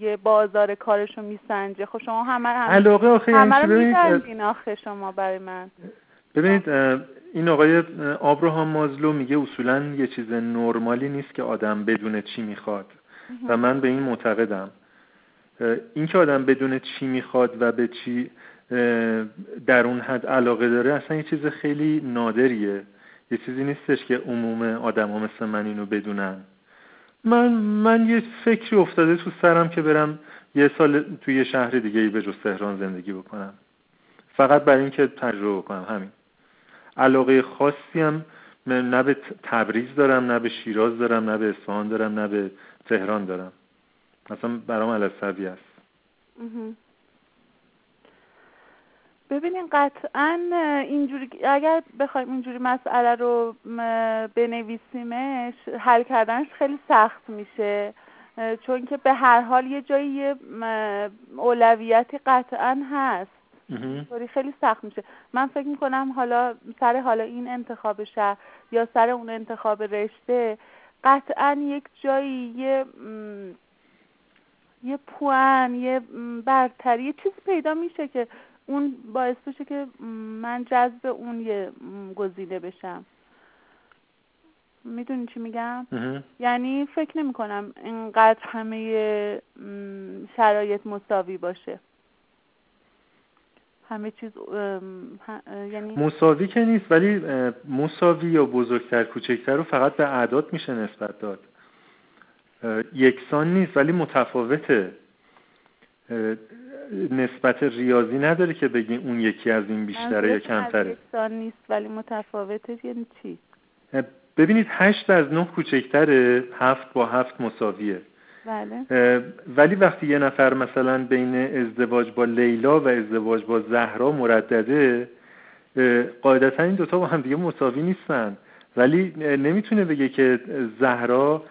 یه بازار کارشو میسنجه. خب شما همه هم علاقه آخه همه رو ببینید آخه شما برای من. ببینید این آقای آبراهام مازلو میگه اصولا یه چیز نرمالی نیست که آدم بدون چی می‌خواد. و من به این معتقدم. اینکه آدم بدون چی می‌خواد و به چی در اون حد علاقه داره اصلا یه چیز خیلی نادریه. یه چیزی نیستش که عموم آدم ها مثل من اینو بدونن. من من یه فکری افتاده تو سرم که برم یه سال توی یه شهر دیگه به جز تهران زندگی بکنم. فقط برای اینکه تجربه بکنم همین. علاقه خاصی هم نه به تبریز دارم نه به شیراز دارم نه به اصفهان دارم نه به تهران دارم. مثلا برام علصبی است. ببینین قطعا اینجوری اگر بخوایم اینجوری مسئله رو بنویسیمش حل کردنش خیلی سخت میشه. چون که به هر حال یه جایی اولویتی قطعا هست. طوری خیلی سخت میشه. من فکر می‌کنم حالا سر حالا این انتخاب شهر یا سر اون انتخاب رشته قطعا یک جایی یه یه پوان یه برتری یه چیزی پیدا میشه که اون باعث بشه که من جذب اون یه گزینه بشم. می‌دونی چی میگم؟ یعنی فکر نمی کنم اینقدر همه شرایط مساوی باشه. همه چیز یعنی مساوی که نیست ولی مساوی یا بزرگتر کوچکتر رو فقط به اعداد میشه نسبت داد. یکسان نیست ولی متفاوته. نسبت ریاضی نداره که بگی اون یکی از این بیشتره یا کمتره. یکسان نیست ولی متفاوته یعنی چی؟ ببینید هشت از نه کوچکتره هفت با هفت مساویه. بله. ولی وقتی یه نفر مثلا بین ازدواج با لیلا و ازدواج با زهرا مردده قاعدتا این دوتا با هم دیگه مساوی نیستن. ولی نمی‌تونه بگه که زهرا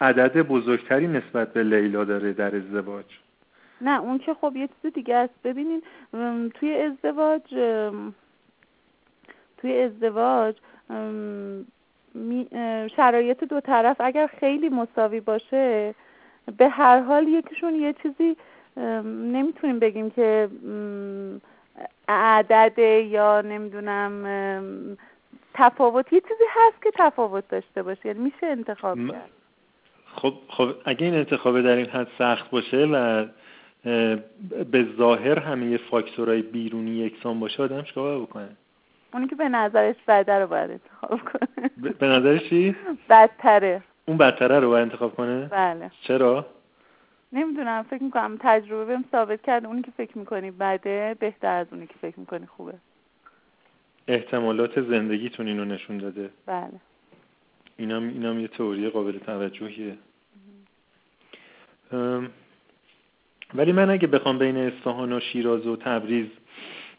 عدد بزرگتری نسبت به لیلا داره در ازدواج. نه اون که خب یه چیز دیگه است. ببینین توی ازدواج توی ازدواج شرایط دو طرف اگر خیلی مساوی باشه به هر حال یکیشون یه چیزی نمی‌تونیم بگیم که عدد یا نمی‌دونم تفاوت. یه چیزی هست که تفاوت داشته باشه. یعنی میشه انتخاب کرد. خب خب اگه این انتخاب در این حد سخت باشه و به ظاهر همه فاکتورهای بیرونی یکسان باشه آدم چیکار بکنه؟ اونی که به نظرش بده رو باید انتخاب کنه. به نظرش چی؟ بدتره. اون بدتره رو باید انتخاب کنه؟ بله. چرا؟ نمی‌دونم فکر می‌کنم تجربه بهم ثابت کرده. اونی که فکر می‌کنی بده بهتر از اونی که فکر می‌کنی خوبه. احتمالات زندگیتون اینو نشون داده. بله. اینم اینم یه تئوری قابل توجهیه. ولی من اگه بخوام بین اصفهان و شیراز و تبریز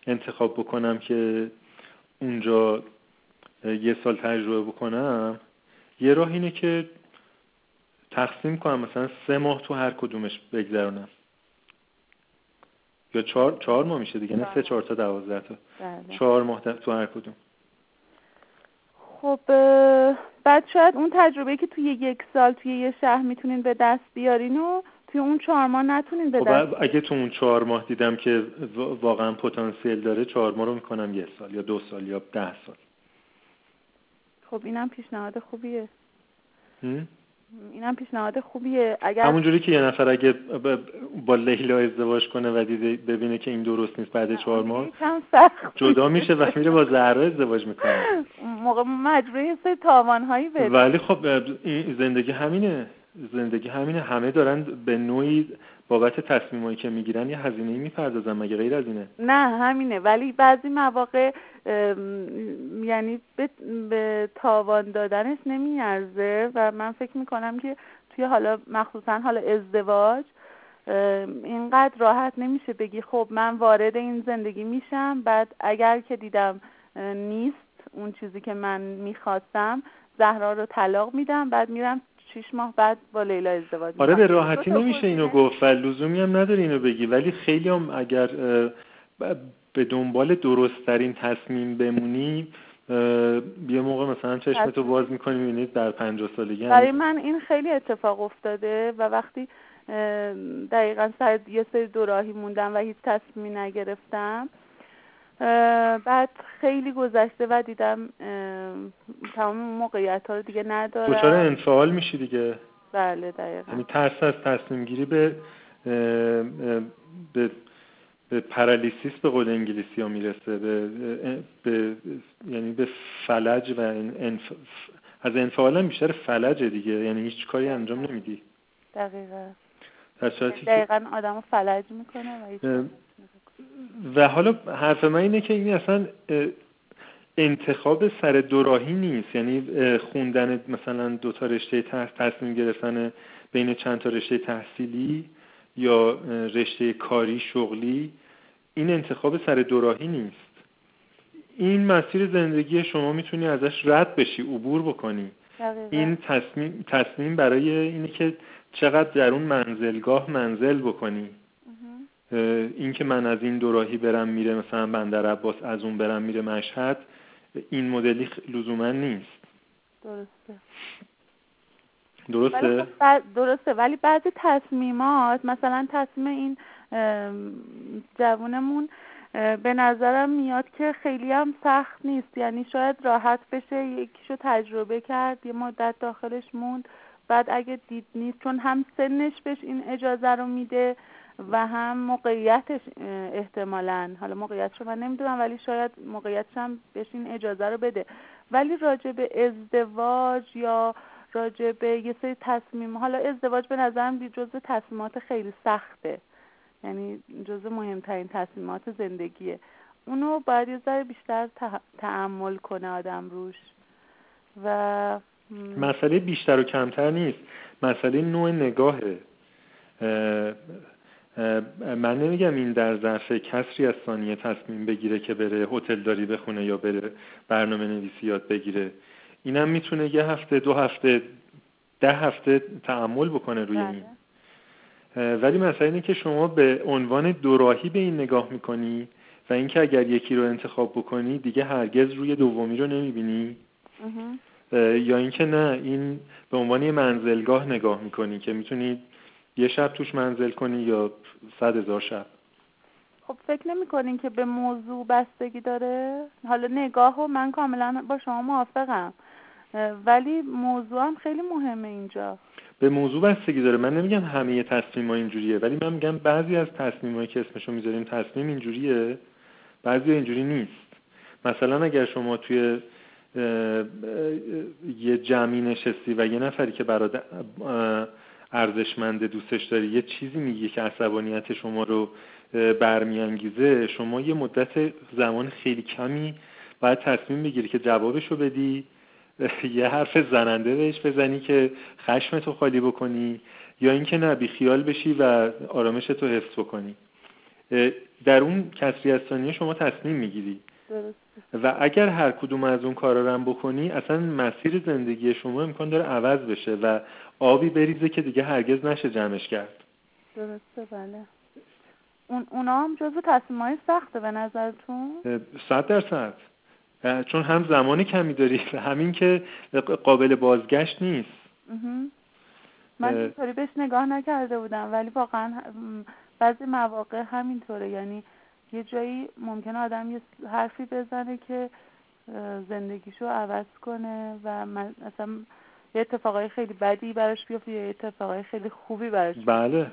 انتخاب بکنم که اونجا یه سال تجربه بکنم یه راه اینه که تقسیم کنم مثلا سه ماه تو هر کدومش بگذرونم. یا چهار, چهار ماه میشه دیگه نه سه چهار تا دوازده تا. بله. چهار ماه تو هر کدوم. خب بعد شاید اون تجربه که توی یک سال توی یه شهر می‌تونین به دست بیارین و توی اون چهار ماه نتونین به خب اگه تو اون چهار ماه دیدم که واقعا پتانسیل داره چهار ماه رو می‌کنم یه سال یا دو سال یا ده سال. خب اینم پیشنهاد خوبیه؟ اینم پیشنهاد خوبیه. اگر همونجوری که یه نفر اگه با لیلا ازدواج کنه و دیده ببینه که این درست نیست بعد چهار ماه جدا میشه و میره با زهرا ازدواج می‌کنه. موقع مجبوری سه تاوانهایی بده ولی خب این زندگی همینه. زندگی همینه. همه دارن به نوعی بابت تصمیمایی که می‌گیرن یه هزینه می‌پردازن مگه غیر از اینه؟ نه همینه. ولی بعضی مواقع یعنی به, به تاوان دادنش نمیارزه و من فکر می‌کنم که توی حالا مخصوصا حالا ازدواج اینقدر راحت نمیشه بگی خب من وارد این زندگی میشم بعد اگر که دیدم نیست اون چیزی که من می‌خواستم زهرا رو طلاق میدم بعد میرم شیش ماه بعد با لیلا ازدواج آره به راحتی نمیشه اینو گفت و لزومی هم نداری اینو بگی. ولی خیلی هم اگر به دنبال درستترین تصمیم بمونی یه موقع مثلا چشمتو باز می‌کنی می‌بینید در پنجاه سالگی برای من این خیلی اتفاق افتاده و وقتی دقیقا سر یه سری دوراهی موندم و هیچ تصمیمی نگرفتم بعد خیلی گذشته و دیدم تمام موقعیت ها رو دیگه ندارم. دچار انفعال میشی دیگه. بله دقیقا. یعنی ترس از تصمیم گیری به به به پرالیسیس به قول انگلیسی ها می‌رسه به, به یعنی به فلج و انف... از انفعال هم بیشتر فلج دیگه یعنی هیچ کاری انجام نمیدی. دقیقا. دقیقا, دقیقا آدم فلج می‌کنه و هیچ و حالا حرف من اینه که این اصلا انتخاب سر دوراهی نیست. یعنی خوندن مثلا دو تا رشته تصمیم گرفتن بین چند تا رشته تحصیلی یا رشته کاری شغلی این انتخاب سر دوراهی نیست. این مسیر زندگی شما می‌تونی ازش رد بشی عبور بکنی. این تصمیم, تصمیم برای اینه که چقدر در اون منزلگاه منزل بکنی. این که من از این دوراهی برم میره مثلا بندر عباس از اون برم میره مشهد این مدلی لزوما نیست. درسته. درسته؟ ولی خب درسته. ولی بعضی تصمیمات مثلا تصمیم این جوونمون به نظرم میاد که خیلی هم سخت نیست. یعنی شاید راحت بشه یکیشو تجربه کرد یه مدت داخلش موند. بعد اگه دید نیست چون هم سنش بهش این اجازه رو میده و هم موقعیتش احتمالا. حالا موقعیتش رو من نمی‌دونم ولی شاید موقعیتش هم بهش این اجازه رو بده. ولی راجع به ازدواج یا راجع به یه سری تصمیم حالا ازدواج به نظرم جزء تصمیمات خیلی سخته. یعنی جزء مهمترین تصمیمات زندگیه. اونو باید یه ذره بیشتر تعمل کنه آدم روش. و مسئله بیشتر و کمتر نیست. مسئله نوع نگاهه. من نمیگم این در ظرف کسری از ثانیه تصمیم بگیره که بره هتلداری بخونه یا بره برنامه نویسی یاد بگیره. اینم می‌تونه یه هفته دو هفته ده هفته تعمل بکنه روی این. بله. ولی مثلا اینه که شما به عنوان دوراهی به این نگاه می‌کنی و اینکه اگر یکی رو انتخاب بکنی دیگه هرگز روی دومی رو نمی‌بینی. یا اینکه نه این به عنوان یه منزلگاه نگاه می‌کنی که می‌تونی یه شب توش منزل کنی یا صد هزار شب؟ خب فکر نمی که به موضوع بستگی داره؟ حالا نگاه و من کاملا با شما موافقم. ولی موضوع هم خیلی مهمه اینجا. به موضوع بستگی داره. من نمیگم همه تصمیم ها اینجوریه ولی من میگم بعضی از تصمیم هایی که اسمشو می‌ذاریم تصمیم اینجوریه بعضی اینجوری نیست. مثلا اگر شما توی یه جمعی نشستی و یه نفری که برات ارزشمند دوستش داری. یه چیزی میگه که عصبانیت شما رو برمیانگیزه. شما یه مدت زمان خیلی کمی باید تصمیم بگیری که جوابش رو بدی. <laughs> یه حرف زننده بهش بزنی که خشمتو خالی بکنی یا اینکه نه بی خیال بشی و آرامشتو حفظ بکنی. در اون کسری از ثانیه شما تصمیم می‌گیری. و اگر هر کدوم از اون کارا رو بکنی اصلا مسیر زندگی شما امکان داره عوض بشه و آبی بریزه که دیگه هرگز نشه جمعش کرد. درسته بله. اون اونا هم جزو تصمیم سخته به نظرتون؟ صد درصد. چون هم زمان کمی داری و <laughs> همین که قابل بازگشت نیست. من اینطوری بهش نگاه نکرده بودم ولی واقعا بعضی مواقع همینطوره. یعنی یه جایی ممکنه آدم یه حرفی بزنه که زندگیشو عوض کنه و اصلا یه اتفاقای خیلی بدی براش بیفته یا اتفاقای خیلی خوبی براش بله.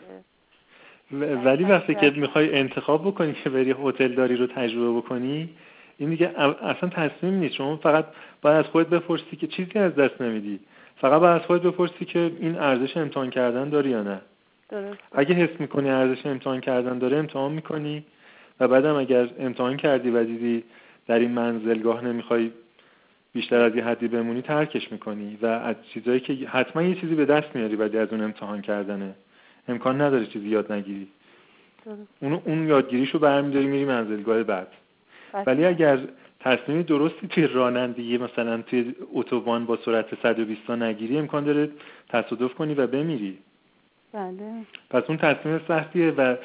ولی وقتی که می‌خوای انتخاب بکنی که بری هتل داری رو تجربه بکنی این دیگه اصلا تصمیم نیست. شما فقط باید از خودت بپرسی که چیزی از دست نمیدی. فقط باید از خودت بپرسی که این ارزش امتحان کردن داری یا نه. درست. اگه حس می‌کنی ارزش امتحان کردن داره امتحان می‌کنی. و بعدم اگر امتحان کردی و دیدی در این منزلگاه نمی‌خوای بیشتر از یه حدی بمونی ترکش می‌کنی و از چیزایی که حتما یه چیزی به دست میاری بعد از اون امتحان کردنه. امکان نداره چیزی یاد نگیری. اون اون یادگیریشو برمیداری میری منزلگاه بعد. ولی اگر تصمیم درستی توی رانندگی مثلا توی اتوبان با سرعت 120 نگیری امکان داره تصادف کنی و بمیری. بله. پس اون تصمیم سختیه و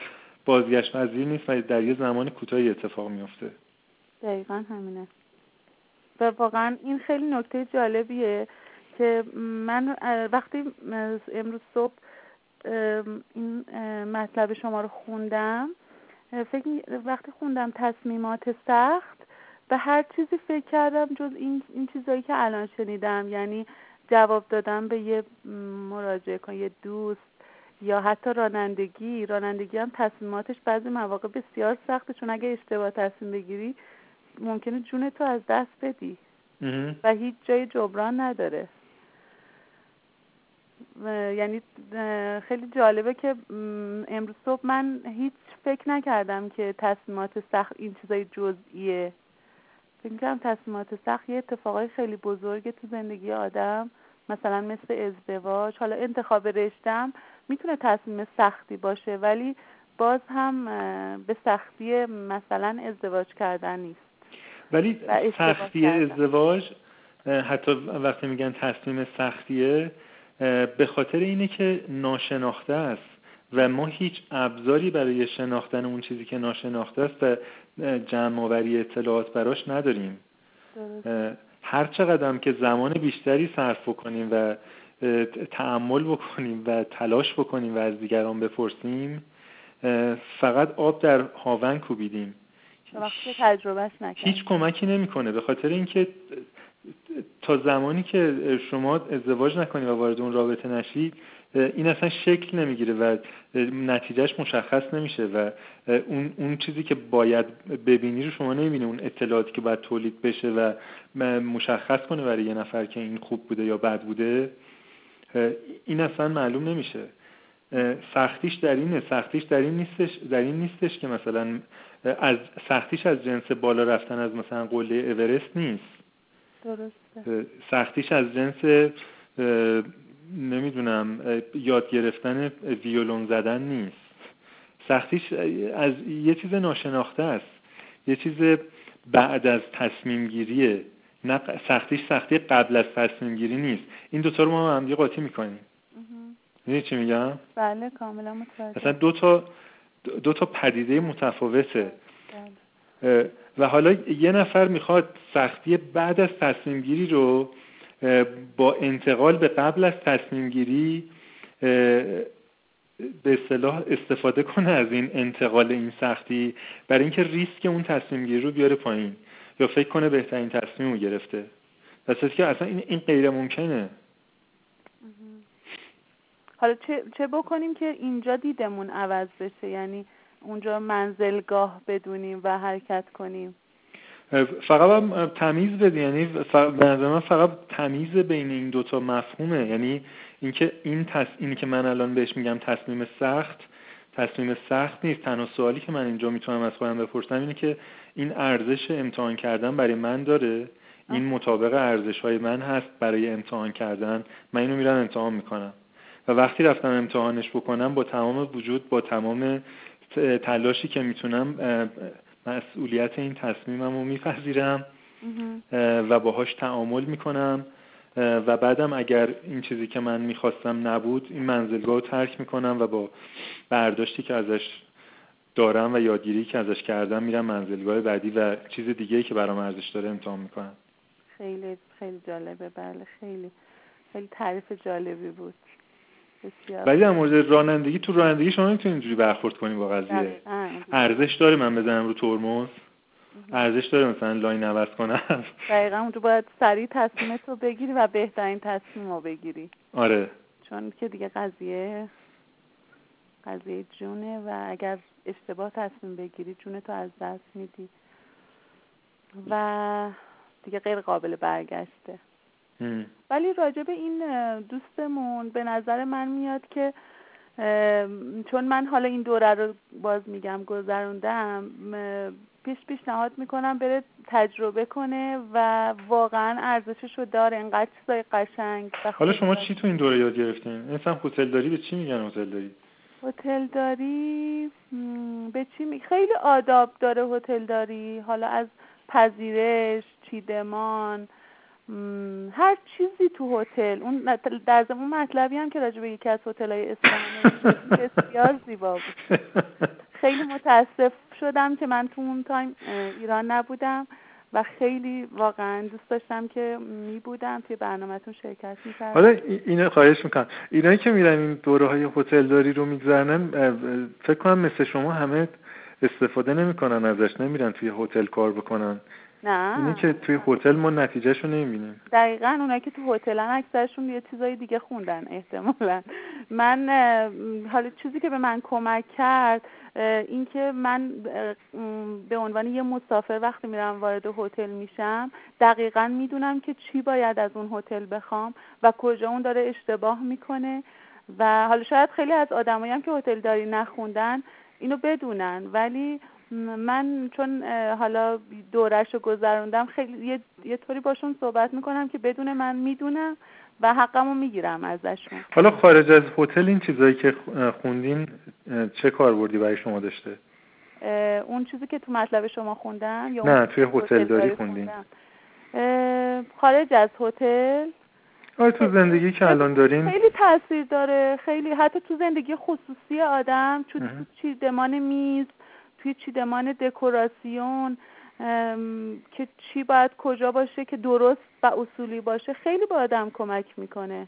بازگشت پذیر نیست و در یه زمان کوتاهی اتفاق میفته دقیقا همینه. و واقعا این خیلی نکته جالبیه که من وقتی امروز صبح این مطلب شما رو خوندم فکر وقتی خوندم تصمیمات سخت به هر چیزی فکر کردم جز این, این چیزایی که الان شنیدم. یعنی جواب دادم به یه مراجعه کن یه دوست یا حتی رانندگی. رانندگی هم تصمیماتش بعضی مواقع بسیار سخته چون اگه اشتباه تصمیم بگیری ممکنه جون تو از دست بدی. و هیچ جای جبران نداره. یعنی خیلی جالبه که امروز صبح من هیچ فکر نکردم که تصمیمات سخت این چیزای جزئیه. فکر تصمیمات سخت یه اتفاقای خیلی بزرگه تو زندگی آدم مثلا مثل ازدواج. حالا انتخاب رشتم می‌تونه تصمیم سختی باشه ولی باز هم به سختی مثلا ازدواج کردن نیست. ولی سختی ازدواج حتی وقتی میگن تصمیم سختیه به خاطر اینه که ناشناخته است و ما هیچ ابزاری برای شناختن اون چیزی که ناشناخته است و جمع آوری اطلاعات براش نداریم. هر چقدر که زمان بیشتری صرف بکنیم و تعمل بکنیم و تلاش بکنیم و از دیگران بپرسیم فقط آب در هاون کوبیدیم. هیچ کمکی نمی‌کنه به خاطر اینکه تا زمانی که شما ازدواج نکنی و وارد اون رابطه نشی این اصلا شکل نمی‌گیره و نتیجهش مشخص نمیشه و اون, اون چیزی که باید ببینی رو شما نمی‌بینی اون اطلاعاتی که باید تولید بشه و مشخص کنه برای یه نفر که این خوب بوده یا بد بوده این اصلا معلوم نمیشه. سختیش در اینه سختیش در این نیستش در این نیستش که مثلا از سختیش از جنس بالا رفتن از مثلا قله اورست نیست. درسته. سختیش از جنس نمی‌دونم یاد گرفتن ویولون زدن نیست. سختیش از یه چیز ناشناخته است. یه چیز بعد از تصمیم گیریه. نه سختیش سختی قبل از تصمیم گیری نیست. این دوتا رو ما هم قاطی می‌کنیم. می‌دونی چی میگم؟ بله کاملا متوجه. مثلا دو تا دو تا پدیده متفاوته. بله. و حالا یه نفر می‌خواد سختی بعد از تصمیم گیری رو با انتقال به قبل از تصمیم گیری به اصطلاح استفاده کنه از این انتقال این سختی برای اینکه ریسک اون تصمیم گیری رو بیاره پایین. یا فکر کنه بهترین تصمیم رو گرفته. پس که اصلا این, این غیر ممکنه حالا چه, چه بکنیم که اینجا دیدمون عوض بشه؟ یعنی اونجا منزلگاه بدونیم و حرکت کنیم. فقط هم تمیز بده یعنی به نظر من فقط تمیز بین این دوتا مفهومه. یعنی اینکه این تص... اینی که من الان بهش میگم تصمیم سخت تصمیم سخت نیست. تنها سوالی که من اینجا می‌تونم از خودم بپرسم اینه که این ارزش امتحان کردن برای من داره؟ این مطابق ارزش های من هست برای امتحان کردن. من اینو میرم امتحان می‌کنم. و وقتی رفتم امتحانش بکنم با تمام وجود با تمام تلاشی که می‌تونم مسئولیت این تصمیمم رو میپذیرم. و باهاش تعامل می‌کنم. و بعدم اگر این چیزی که من می‌خواستم نبود این منزلگاه رو ترک می‌کنم و با برداشتی که ازش دارم و یادگیری که ازش کردم میرم منزلگاه بعدی و چیز دیگه که برام ارزش داره امتحان می‌کنم. خیلی خیلی جالبه. بله خیلی خیلی تعریف جالبی بود. ولی در مورد رانندگی تو رانندگی شما می‌تونید اینجوری برخورد کنی با قضیه. ارزش داره من بزنم رو ترمز؟ ارزش داره مثلا لاین عوض کنم؟ دقیقا اونجا باید سریع تصمیمت رو بگیری و بهترین تصمیم رو بگیری. آره. چون که دیگه قضیه قضیه جونه و اگر اشتباه تصمیم بگیری جونتو از دست میدی. و دیگه غیر قابل برگشته. ولی راجب این دوستمون به نظر من میاد که چون من حالا این دوره رو باز میگم گذروندم پیش پیشنهاد می‌کنم بره تجربه کنه و واقعا ارزشش رو داره. انقدر چیزای قشنگ حالا شما چی تو این دوره یاد گرفتین؟ مثلا هتل داری به چی میگن هتل داری هتل داری به چی می... خیلی آداب داره هتل داری حالا از پذیرش چیدمان هر چیزی تو هتل اون در زمان مطلبی هم که راجع به یکی از هتل‌های اصفهان بسیار زیبا بود. خیلی متاسف شدم که من تو اون تایم ایران نبودم و خیلی واقعا دوست داشتم که می بودم توی برنامهتون شرکت می‌کردم. حالا اینو خواهش می‌کنم. اینایی که میرن این دوره های هتلداری رو میگذرنن فکر کنم مثل شما همه استفاده نمی‌کنن ازش نمیرن توی هتل کار بکنن. نه. اینه که توی هتل ما نتیجهش رو نمی‌بینیم. دقیقا اونایی که تو هتلن اکثرشون یه چیزای دیگه خوندن احتمالا. من حالا چیزی که به من کمک کرد اینکه من به عنوان یه مسافر وقتی میرم وارد هتل میشم دقیقا می‌دونم که چی باید از اون هتل بخوام و کجا اون داره اشتباه می‌کنه و حالا شاید خیلی از آدمایی هم که هتل داری نخوندن اینو بدونن. ولی من چون حالا دورش رو گذروندم خیلی یه, یه طوری باشون صحبت می‌کنم که بدون من می‌دونم و حقمو می‌گیرم ازشون حالا خارج از هتل این چیزایی که خوندین چه کاربردی برای شما داشته اون چیزی که تو مطلب شما خوندم یا نه توی هتل داری خوندین خارج از هتل آره تو زندگی که الان دارین خیلی تاثیر داره خیلی حتی تو زندگی خصوصی آدم تو چیدمان میز توی چیدمان دکوراسیون که چی باید کجا باشه که درست و اصولی باشه خیلی با آدم کمک می‌کنه.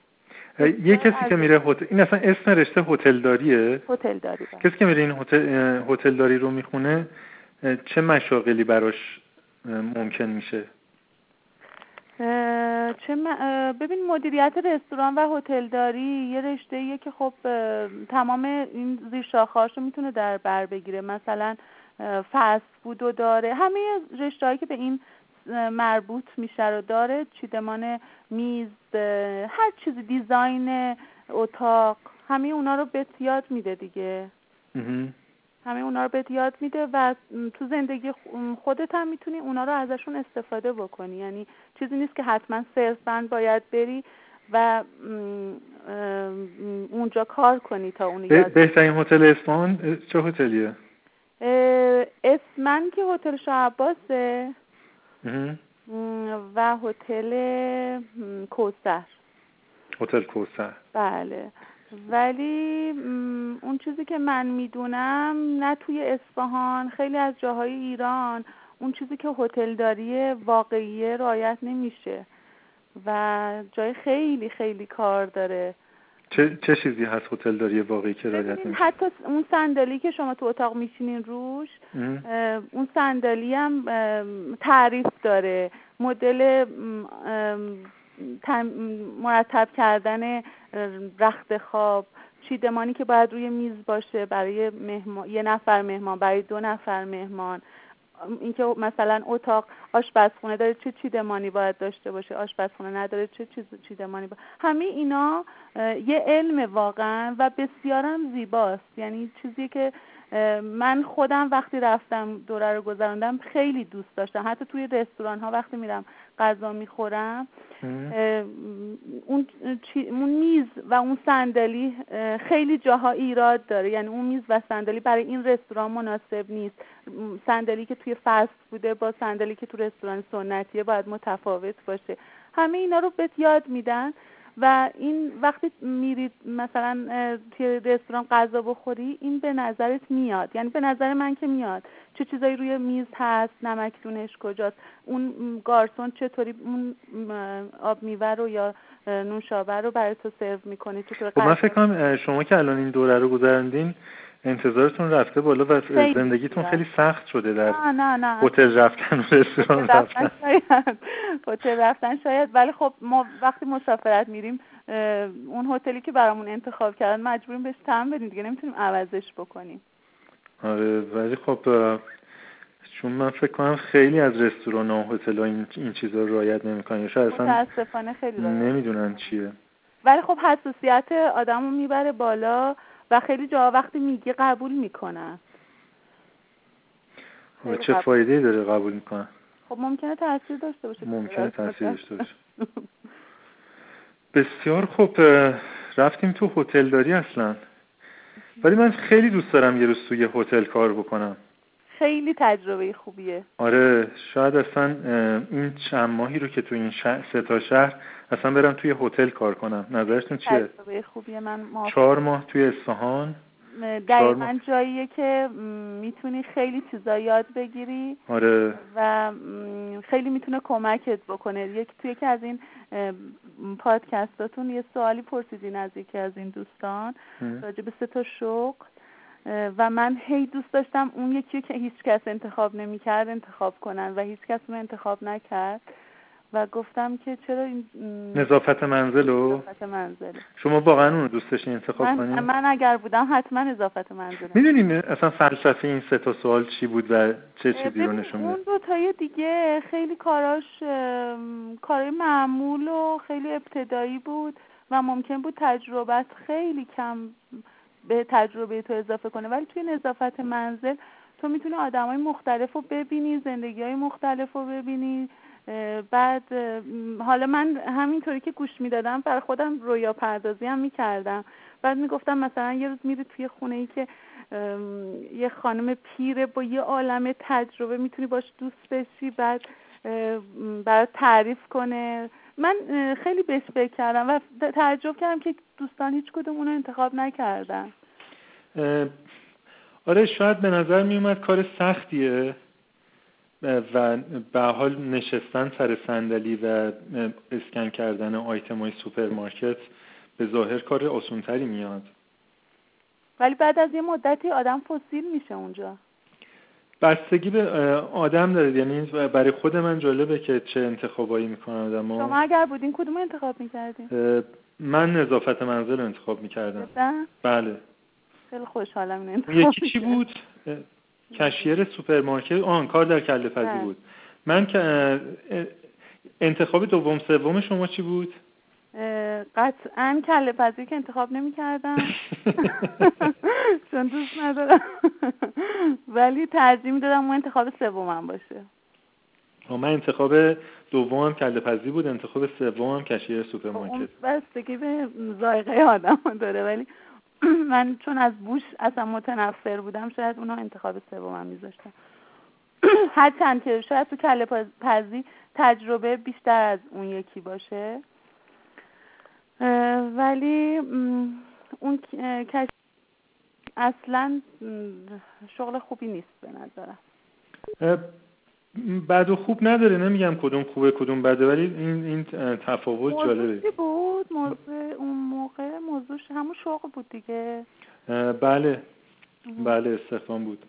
یه کسی که میره هتل این اصلا اسم رشته هتل داریه هتل داری کسی که میره این هتل داری رو می‌خونه چه مشاغلی براش ممکن میشه؟ چه ببین مدیریت رستوران و هتلداری یه رشته ایه که خب تمام این زیر رو می‌تونه در بر بگیره. مثلا فست فودو داره. همه رشته که به این مربوط میشه رو داره. چیدمان میز هر چیزی دیزاین اتاق همه اونا رو به یاد میده دیگه. همه اونا رو بهت یاد میده و تو زندگی خودت هم می‌تونی اونا رو ازشون استفاده بکنی. یعنی چیزی نیست که حتما صرفا باید بری و اونجا کار کنی تا اون یاد بهترین هتل اصفهان چه هتلیه؟ اسمن که هتل شاه و هتل کوسر هتل کوسر بله. ولی اون چیزی که من می‌دونم نه توی اصفهان خیلی از جاهای ایران اون چیزی که هتلداری واقعی رعایت نمیشه و جای خیلی خیلی کار داره. چه, چه چیزی هست هتلداری واقعی که رعایت نمیشه؟ حتی اون صندلی که شما تو اتاق میشینین روش اون صندلی هم تعریف داره. مدل مرتب کردن رخت خواب چیدمانی که باید روی میز باشه برای مهمان یه نفر مهمان برای دو نفر مهمان. اینکه مثلا اتاق آشپزخونه داره چه چیدمانی باید داشته باشه آشپزخونه نداره چه چیز چیدمانی باید همه اینا یه علم واقعا و بسیارم زیباست. یعنی چیزی که من خودم وقتی رفتم دوره رو گذراندم خیلی دوست داشتم. حتی توی رستوران ها وقتی میرم غذا می‌خورم. اون, اون میز و اون صندلی خیلی جاها ایراد داره. یعنی اون میز و صندلی برای این رستوران مناسب نیست. صندلی که توی فست بوده با صندلی که تو رستوران سنتیه باید متفاوت باشه. همه اینا رو بهت یاد میدن. و این وقتی میرید مثلا توی رستوران غذا بخوری این به نظرت میاد. یعنی به نظر من که میاد. چه چیزایی روی میز هست نمکتونش کجاست اون گارسون چطوری اون آب میوه رو یا نوشابه رو برای تو سرو می‌کنه چطور خب من فکر کنم شما که الان این دوره رو گذراندین انتظارتون رفته بالا و زندگیتون خیلی سخت شده در هتل رفتن و رستوران رفتن شاید. هتل رفتن شاید. ولی خب ما وقتی مسافرت میریم اون هتلی که برامون انتخاب کردن مجبوریم بهش تم بدیم دیگه. نمی‌تونیم عوضش بکنیم. آره ولی خب چون من فکر کنم خیلی از رستوران و هتل ها این, این چیزا رو رعایت نمی‌کنن. شاید اصلا متاسفانه خیلی نمی‌دونن چیه. ولی خب حساسیت آدمو می‌بره بالا. و خیلی جا وقتی میگه قبول می‌کنن. و چه فایده داره قبول می‌کنن؟ خب ممکنه تاثیر داشته باشه ممکنه تاثیر داشته باشه. <laughs> بسیار خوب رفتیم تو هتل داری اصلا. ولی من خیلی دوست دارم یه روز توی هتل کار بکنم. خیلی تجربه خوبیه. آره شاید اصلا این چند ماهی رو که تو این شهر سه تا شهر اصلا برم توی هتل کار کنم. نظرتون چیه؟ تجربه خوبیه. من چهار ماه توی اصفهان. دقیقا جاییه که می‌تونی خیلی چیزا یاد بگیری آره. و خیلی می‌تونه کمکت بکنه. یک توی یکی از این پادکستاتون یه سوالی پرسیدین از یکی از این دوستان راجع به سه تا شغل. و من هی دوست داشتم اون یکی که هیچ کس انتخاب نمی‌کرد انتخاب کنن و هیچ کس اون انتخاب نکرد و گفتم که چرا این نظافت منزل و نظافت منزل. شما واقعا اون رو دوست داشتین انتخاب من, کنین من اگر بودم حتما نظافت منزل. می‌دونیم اصلا فلسفه این سه تا سوال چی بود و چه چیزی رو نشون اون دو تای دیگه خیلی کاراش کارای معمول و خیلی ابتدایی بود و ممکن بود تجربت خیلی کم به تجربه تو اضافه کنه. ولی توی نظافت منزل تو می‌تونی آدمای مختلف رو ببینی زندگی های مختلف رو ببینی. بعد حالا من همینطوری که گوش می‌دادم برای خودم رویا پردازی هم می‌کردم. بعد می‌گفتم مثلا یه روز میری توی خونه ای که یه خانم پیره با یه عالم تجربه می‌تونی باش دوست بشی بعد برات تعریف کنه. من خیلی بهش فکر کردم و تعجب کردم که دوستان هیچ کدوم اونو انتخاب نکردن. آره شاید به نظر میومد کار سختیه و به حال نشستن سر صندلی و اسکن کردن آیتم های سوپرمارکت به ظاهر کار آسونتری میاد. ولی بعد از یه مدتی آدم فسیل میشه اونجا. بستگی به آدم داره یعنی برای خود من جالبه که چه انتخابایی می‌کنن آدم شما اگر بودین کدوم انتخاب می‌کردین؟ من نظافت منزل رو انتخاب می‌کردم. بله. خیلی خوشحالم این یکی چی بود؟ cashier سوپرمارکت. آن کار در کله بود. من که انتخاب دوم سوم شما چی بود؟ قطعا کله پزی که انتخاب نمی کردم <laughs> چون دوست ندارم. ولی ترجیح می دادم اون انتخاب سومم باشه. من انتخاب دومم کله پزی بود. انتخاب سومم cashier خب، سوپرمارکت بستگی به ذائقه آدم داره. ولی <clears throat> من چون از بوش اصلا متنفر بودم شاید اونها انتخاب سومم میذاشتم. <clears throat> هرچند که شاید تو کله پزی تجربه بیشتر از اون یکی باشه. ولی اون کش اصلا شغل خوبی نیست به نظرم. بد و خوب نداره. نمیگم کدوم خوبه کدوم بده ولی این این تفاوت جالبه. بود؟ موضوع اون موقع موضوعش همون شغل بود دیگه. بله. بله استخدام بود.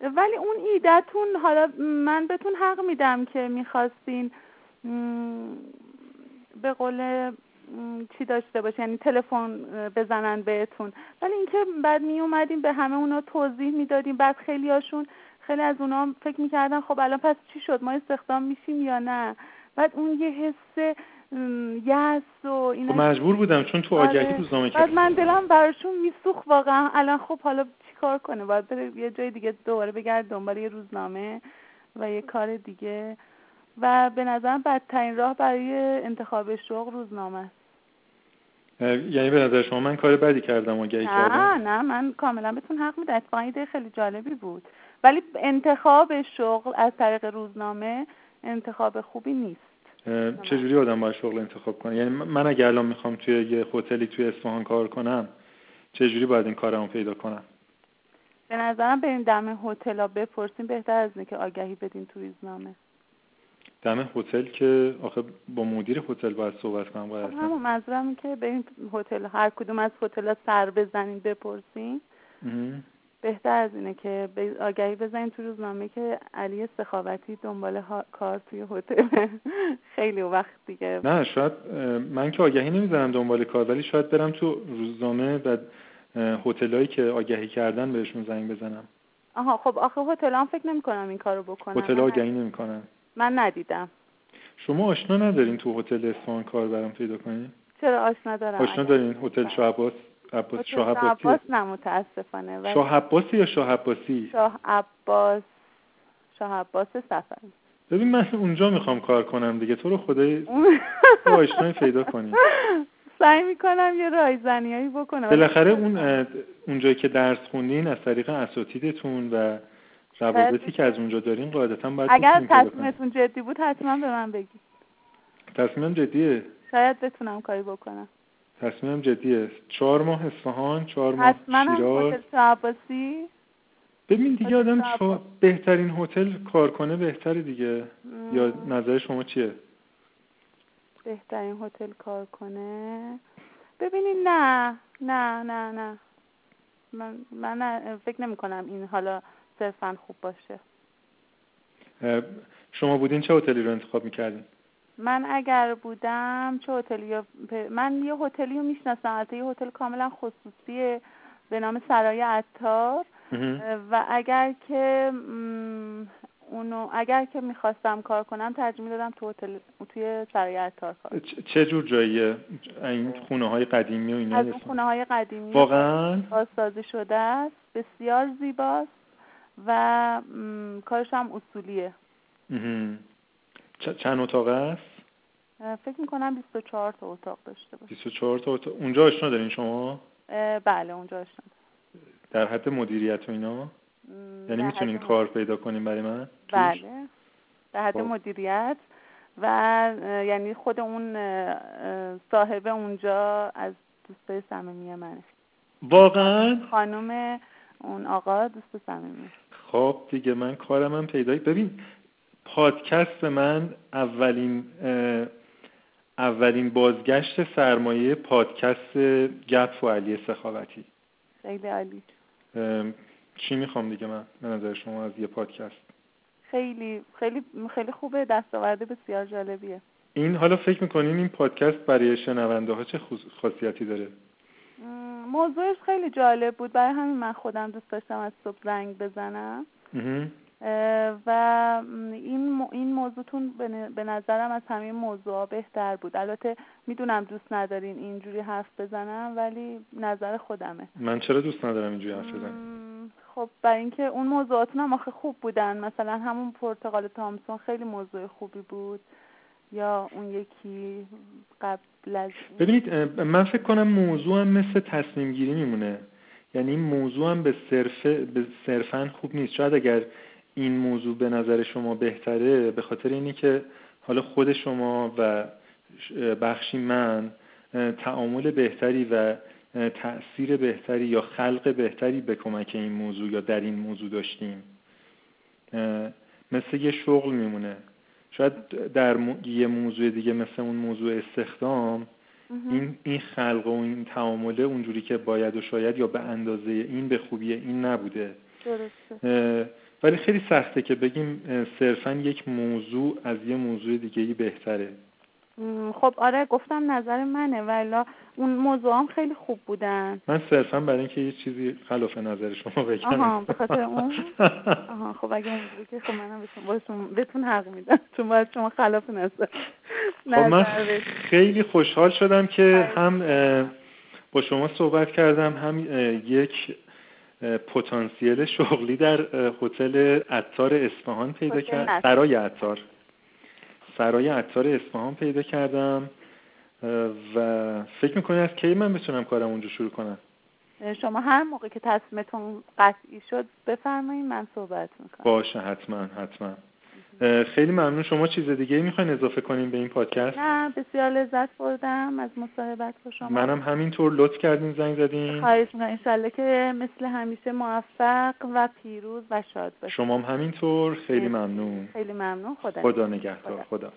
ولی اون ایدهتون حالا من بهتون حق میدم که می‌خواستین به قول چی داشته باشه یعنی تلفن بزنن بهتون. ولی اینکه بعد می اومدیم به همه اونا توضیح می‌دادیم. بعد خیلی هاشون خیلی از اونا فکر می‌کردن خب الان پس چی شد؟ ما استخدام میشیم یا نه؟ بعد اون یه حس یس و اینا خب مجبور بودم چون تو آگهی آره. روزنامه بعد من دلم براشون میسوخ واقعا. الان خب حالا چیکار کنه باید بره یه جای دیگه دوباره بگرد دنبال یه روزنامه و یه کار دیگه. و به نظرم بدترین راه برای انتخاب شغل روزنامه است. یعنی به نظر شما من کار بدی کردم آگهی کردم نه نه من کاملا بهتون حق میدم. اتفاقا ایده خیلی جالبی بود. ولی انتخاب شغل از طریق روزنامه انتخاب خوبی نیست. چجوری آدم باید شغل انتخاب کنه؟ یعنی من اگه الان می‌خوام توی یه هتلی توی اصفهان کار کنم چجوری باید این کارمو پیدا کنم؟ به نظرم بریم دم هتل بپرسیم. بهتر از اینه که آگهی بدین تو روزنامه. دم هتل که آخه با مدیر هتل باید صحبت کنم باید همون منظورم که بریم هتل هر کدوم از هتل سر بزنین بپرسین. بهتر از اینه که به آگهی بزنین تو روزنامه که علی سخاوتی دنبال ها- کار توی هتل. <laughs> خیلی وقت دیگه. نه شاید من که آگهی نمی‌زنم دنبال کار ولی شاید برم تو روزنامه و هتلایی که آگهی کردن بهشون زنگ بزنم. آها خب آخه هتل هم فکر نمی کنم این کارو بکنم هتل آگهی نمی‌کنن. من ندیدم. شما آشنا ندارین تو هتل اصفهان کار برام پیدا کنین؟ چرا آشنا دارم؟ آشنا دارین هتل شاه عباس عباس شاه عباس نه متاسفانه ولی شاه عباسی یا شاه عباسی شاه عباس شاه عباس سفری ببین من اونجا می‌خوام کار کنم دیگه. تو رو خدای تو <laughs> آشنایی پیدا کنی سعی می‌کنم یه رایزنیایی بکنم. بالاخره اون اونجایی که درس خوندین از طریق اساتیدتون و روابطی که از اونجا دارین قاعدتا باید اگر. تصمیمتون جدی بود حتما به من بگید. تصمیمم جدیه؟ شاید بتونم کاری بکنم. تصمیمم جدیه. چهار ماه اصفهان چهار ماه شیراز. عباسی ببین دیگه آدم چهار- بهترین هتل کار کنه بهتره دیگه. یا نظر شما چیه؟ بهترین هتل کار کنه. ببینید نه نه نه نه. من من فکر نمی کنم این حالا صرفا خوب باشه. شما بودین چه هتلی رو انتخاب می‌کردین؟ من اگر بودم چه هتلی من یه هتلی رو می‌شناسم. البته یه هتل کاملا خصوصیه به نام سرای عطار. و اگر که اونو اگر که می‌خواستم کار کنم ترجیح می‌دادم تو هتل توی سرای عطار کار چه- جور جاییه؟ این خونه های قدیمی و اینا از اون خونه های قدیمی واقعا؟ بازسازی شده است. بسیار زیباست. و کارش هم اصولیه. چند اتاق است؟ فکر می‌کنم 24 تا اتاق داشته باشه. 24 تا اتاق. اونجا آشنا دارین شما؟ بله اونجا آشنا در حد مدیریت و اینا؟ یعنی می‌تونین کار پیدا کنین برای من؟ بله. در حد خب. مدیریت. و یعنی خود اون صاحب اونجا از دوستای صمیمی منه. واقعا؟ خانم اون آقا دوست صمیمی. خب دیگه من کارم هم پیدا ببین پادکست من اولین اولین بازگشت سرمایه پادکست گپ و علی سخاوتی. خیلی عالی. چی می‌خوام دیگه من؟ به نظر شما از یه پادکست؟ خیلی خیلی خیلی خوبه. دستاورد بسیار جالبیه. این حالا فکر می‌کنین این پادکست برای شنونده ها چه خاصیتی داره؟ موضوعش خیلی جالب بود. برای همین من خودم دوست داشتم از صبح زنگ بزنم. و این این موضوعتون به نظرم از همه موضوعا بهتر بود. البته می‌دونم دوست ندارین اینجوری حرف بزنم ولی نظر خودمه. من چرا دوست ندارم اینجوری حرف بزنم؟ خب برای اینکه اون موضوعاتون هم آخه خوب بودن. مثلا همون پرتقال تامسون خیلی موضوع خوبی بود. یا اون یکی قبل از. ببینید من فکر کنم موضوع هم مثل تصمیم گیری میمونه. یعنی این موضوع هم به صرف به صرفا خوب نیست. شاید اگر این موضوع به نظر شما بهتره به خاطر اینی که حالا خود شما و بخشی من تعامل بهتری و اه، تأثیر بهتری یا خلق بهتری به کمک این موضوع یا در این موضوع داشتیم. مثل یه شغل میمونه. شاید در مو- یه موضوع دیگه مثل اون موضوع استخدام. این این خلق و این تعامله اونجوری که باید و شاید یا به اندازه این به خوبی این نبوده. درسته. ولی خیلی سخته که بگیم صرفا یک موضوع از یه موضوع دیگه ای بهتره. خب آره گفتم نظر منه ولی اون موضوع هم خیلی خوب بودن من صرفا برای اینکه یه چیزی خلاف نظر شما بگم آها، به خاطر اون؟ <laughs> آها خب اگه اونجوری که خب منم بهتون بهتون حق میدم چون باید شما خلاف نظر خب من. خیلی خوشحال شدم که خیلی. هم با شما صحبت کردم هم یک پتانسیل شغلی در هتل عطار اصفهان پیدا نصر. سرای عطار سرای عطار اصفهان پیدا کردم و فکر می‌کنی از کی من بتونم کارم اونجا شروع کنم؟ شما هر موقع که تصمیمتون قطعی شد بفرمایید من صحبت می‌کنم. باشه حتما حتما. خیلی ممنون. شما چیز دیگه می‌خواین اضافه کنیم به این پادکست؟ نه بسیار لذت بردم از مصاحبت با شما. منم همینطور لطف کردین زنگ زدین. خواهش می‌کنم. انشالله که مثل همیشه موفق و پیروز و شاد باشید شما هم همینطور. خیلی ممنون. خیلی ممنون. خدا خدا نگهدار. خدا.